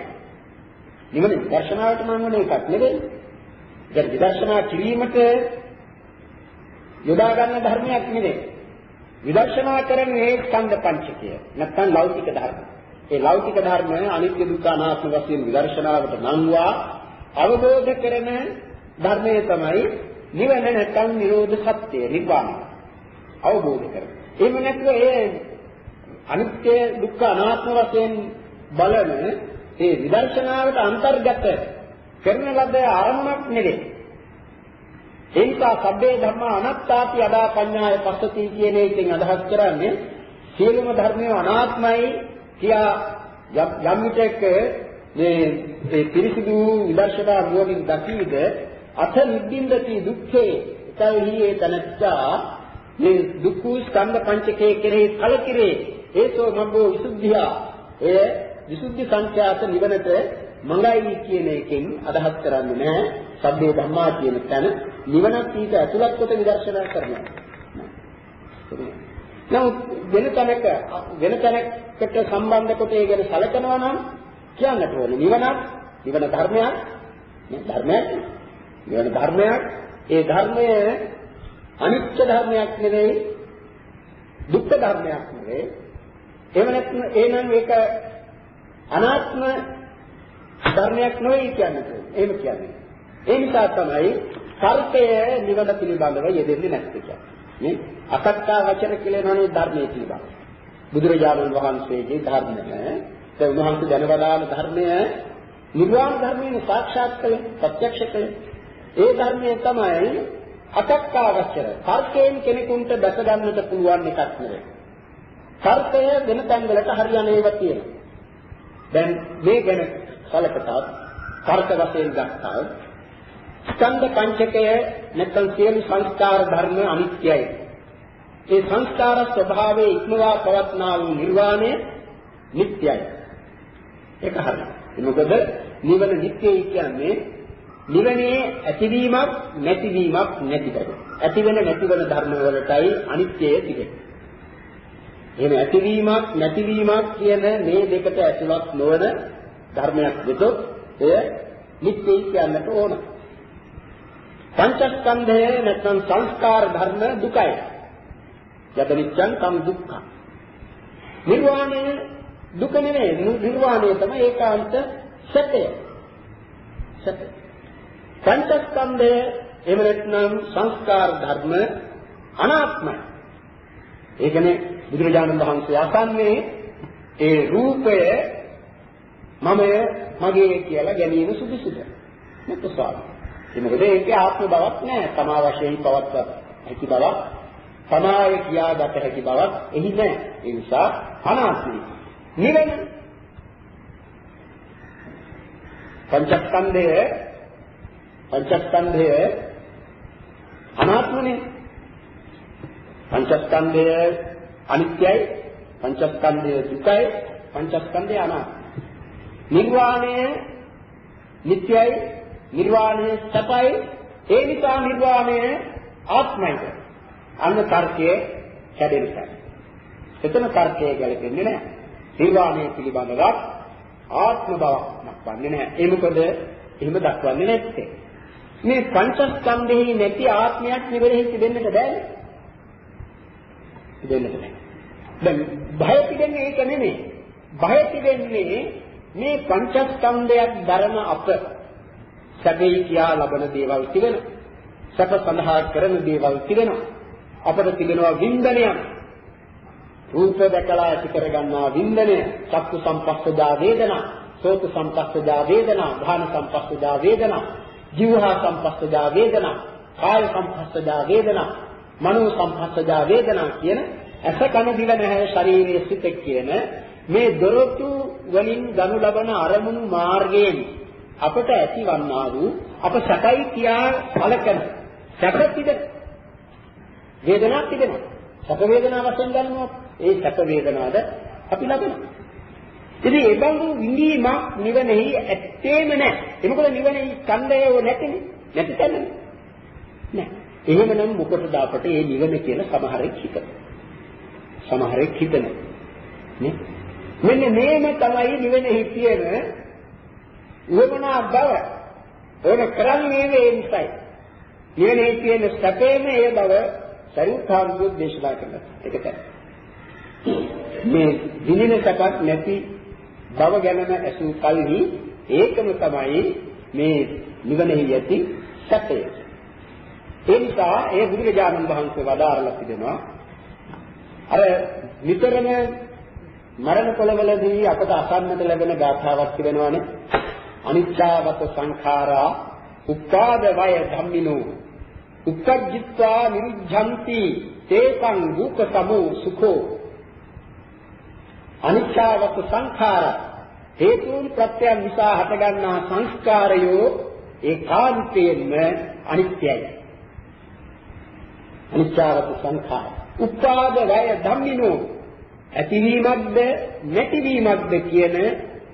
නිවන විදර්ශනාවට නම් වෙන එකක් නෙවෙයි. දැන් විදර්ශනා කිරීමට යොදා ගන්න ධර්මයක් නෙවෙයි. විදර්ශනා කරන්නේ ස්කන්ධ පංචකය නැත්නම් ලෞකික ධර්ම. ඒ ලෞකික ධර්ම අනිත්‍ය දුක්ඛ අනාත්ම වශයෙන් විදර්ශනාවට නම්වා අවබෝධ කරන ධර්මයේ තමයි නිවන නැත්නම් නිරෝධ සත්‍ය නිර්වාණය අවබෝධ කරගන්න. එහෙම නැත්නම් ඒ අනිත්‍ය දුක්ඛ අනාත්ම වශයෙන් බලන ඒ විදර්ශනාවට අන්තර්ගත කරන ලද ආරම්භයක් නෙවේ. ඒ නිසා සබ්බේ ධම්මා අනාත්තාති අදා පඤ්ඤාය පස්සති කියන එකෙන් අදහස් කරන්නේ සියලුම ධර්මයේ අනාත්මයි කියා යම් විටක මේ ඒ පිරිසිදු විදර්ශනා නුවණින් දකීද අත නිබ්බින්දති දුක්ඛේ. ඒතල්හි ඒ තනච්චා මේ දුක්ඛ ස්කන්ධ පංචකයේ කෙරෙහි කලකිරේ. ඒසෝ මග්ගෝ විසුද්ධිය. එය විසුද්ධි සංඛ්‍යාත නිවනට මඟයි කියන එකෙන් අදහස් කරන්නේ නැහැ. සබ්බේ ධම්මා කියන තැන නිවනත් ඊට ඇතුළත් කොට විදර්ශනා කරනවා. නමුත් වෙන තැනක වෙන තැනකට සම්බන්ධ කොට ඒ ගැන සැලකනවා නම් කියන්නට ඕනේ. නිවන නිවන ධර්මයක්. නේ ධර්මයක් නිවන ධර්මයක්. ඒ ධර්මය අනිත්‍ය ධර්මයක් නෙවෙයි දුක්ඛ ධර්මයක් නෙවෙයි. එහෙම නැත්නම් එහෙනම් ඒක අනාත්ම ධර්මයක් නෙවෙයි කියන්නේ. එහෙම කියන්නේ. ඒ නිසා තමයි තර්කය නිවන පිළිබඳව යෙදෙන්නේ නැත්තේ නේ අසත්තා වචන කියලා නනේ ධර්මයේ පිළිබඳ බුදුරජාණන් වහන්සේගේ ධර්මය. ඒ උන්වහන්සේ දැනවදාන ධර්මය නිර්වාණ ධර්මයෙන් සාක්ෂාත් කළේ ප්‍රත්‍යක්ෂ කළේ. ඒ ධර්මයේ තමයි අතක්කාවචර තර්කයෙන් කෙනෙකුට දැක ගන්නට පුළුවන් එකක් නෙවෙයි. තර්කය වෙන තැන්වලට හරියන ඒවා තියෙනවා. දැන් මේ ගැන සලකතත් තර්ක වශයෙන් ගත්තා ස්කන්ධ පංචකය නැත්නම් සියලු සංස්කාර ධර්ම අනිත්‍යයි. ඒ සංස්කාර ස්වභාවයේ ඉක්මවා පවත්නා වූ නිර්වාණය නිට්ටයයි. ඒක හරියි. මොකද නිවන නිට්ටයයි කියන්නේ නිවනේ ඇතිවීමක් නැතිවීමක් නැති බව. ඇති වෙන නැති වෙන ධර්ම වලටයි අනිත්‍යය තිබෙන්නේ. එහෙම ඇතිවීමක් නැතිවීමක් කියන මේ දෙකට ඇතුළත් නොවන ධර්මයක් විතොත් එය නිත්‍යයි කියන්නට ඕන. පංචස්කන්ධය නැත්නම් සංස්කාර ධර්ම දුකයි. යදනිච්ඡං කම් දුක්ඛ. නිර්වාණය දුක නෙවෙයි නිර්වාණය තමයි ඒකාන්ත සත්‍යය. සත්‍ය. පංචස්කන්ධය එහෙම නැත්නම් සංස්කාර ධර්ම අනාත්මයි. ඒ කියන්නේ බුදුරජාණන් වහන්සේ අසන්නේ ඒ රූපය මමය මගේ කියලා ගැනීම සුදුසුද? නැත්නම් ඒ මොකද ඒකේ ආත්ම බවක් නැහැ. තමා වශයෙන් පවත්වත් හැකි බවක්, තමාය කියාගත හැකි බවක් එහි නැහැ. ඒ නිසා අනාත්මයි. නිවන පංචස්කන්ධය පංචස්කන්ධය අනාත්මනේ. පංචස්කන්ධය අනිත්‍යයි, පංචස්කන්ධය දුකයි, පංචස්කන්ධය අනාත්මයි. නිර්වාණය නිට්ටයයි, නිර්වාණය සැපයි, ඒ නිසා නිර්වාණය ආත්මයි. අන්න තර්කයේ කැඩෙන තැන. එතන තර්කයේ ගැලපෙන්නේ නැහැ. නිර්වාණය පිළිබඳවත් ආත්ම බවක් දක්වන්නේ නැහැ. ඒ මොකද එහෙම දක්වන්නේ නැත්තේ. මේ පංචස්කන්ධෙහි නැති ආත්මයක් නිවැරදි තිබෙන්නට බෑනේ. තිබෙන්නට බෑ. දැන් භය තිබෙන්නේ ඒක නෙමෙයි. භය තිබෙන්නේ මේ පංචස්කන්ධයක් දරන අප සැපේ කියා ලබන දේවල් තිබෙනවා. සැප සඳහා කරන දේවල් තිබෙනවා. අපට තිබෙනවා වින්දනයක්. රූප දැකලා ඇති කරගන්නා වින්දනය, චක්කු සම්පස්සදා වේදනා, සෝත සම්පස්සදා වේදනා, ධාන සම්පස්සදා වේදනා, ජීවහා සම්පස්සදා වේදනා, කාය සම්පස්සදා වේදනා, මනෝ සම්පස්සදා වේදනා කියන ඇස කන දිව නැහැ ශරීරයේ සිත කියන මේ දොරටු වලින් ගනු ලබන අරමුණු මාර්ගයෙන් අපට ඇතිවන්නා වූ අප සැපයි කියා කලකන සැප තිබෙන වේදනාවක් තිබෙනවා. සැප වේදනාව වශයෙන් ගන්නවා. ඒ සැප වේදනාවද අපි ලබනවා. ඉතින් ඒ බඳු විඳීමක් නිවනෙහි ඇත්තේම නැහැ ඒ මොකද නිවනේ ස්කන්ධය නැතිනේ නැති තැනනේ නෑ එහෙමනම් මොකටද අපට මේ නිවන කියලා සමහරෙක් හිතනවා සමහරෙක් හිතනවා නේ මෙන්න මේම තමයි නිවෙනෙහි තියෙන උවමනා බව. ඕන කරන්නේ ඒ නිසායි. නිවෙනෙහි තියෙන සැපේම ඒ බව සරියුත්ථාන්තු දේශනා කරනවා. ඒක තමයි. මේ දිනින සැපක් නැති බව ගැනම අසු කල්හි ඒකම තමයි මේ නිවනෙහි ඇති සැපය. ඒ නිසා ඒ බුදුරජාණන් වහන්සේ වදාරලා තිබෙනවා අර නිතරම මරණ කොළවලදී අපට අසන්නට ලැබෙන ගාථාවක් තිබෙනවානේ. අනිච්චාවත සංඛාරා උපාද වය ධම්මිනෝ. උපජ්ජිත්වා නිරුද්ධಂತಿ තේසං දුක සමෝ සුඛෝ. අනිච්චාවත සංඛාර හේතුන් ප්‍රත්‍යයන් නිසා හටගන්නා සංස්කාරයෝ ඒකාන්තයෙන්ම අනිත්‍යයි අනිච්චාවත සංඛාර උපාද වය ධම්මිනෝ ඇතිවීමක්ද නැතිවීමක්ද කියන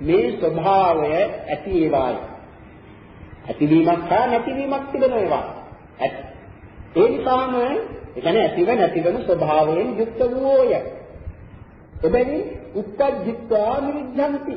මේ ස්වභාවය ඇති ඒවායි. ඇතිවීමක් හා නැතිවීමක් තිබෙන ඒවා. ඒ නිසාම ඒ කියන්නේ ඇතිව නැතිවන ස්වභාවයෙන් යුක්ත වූය. එබැවින් උපජ්ජිත්වා නිරුද්ධಂತಿ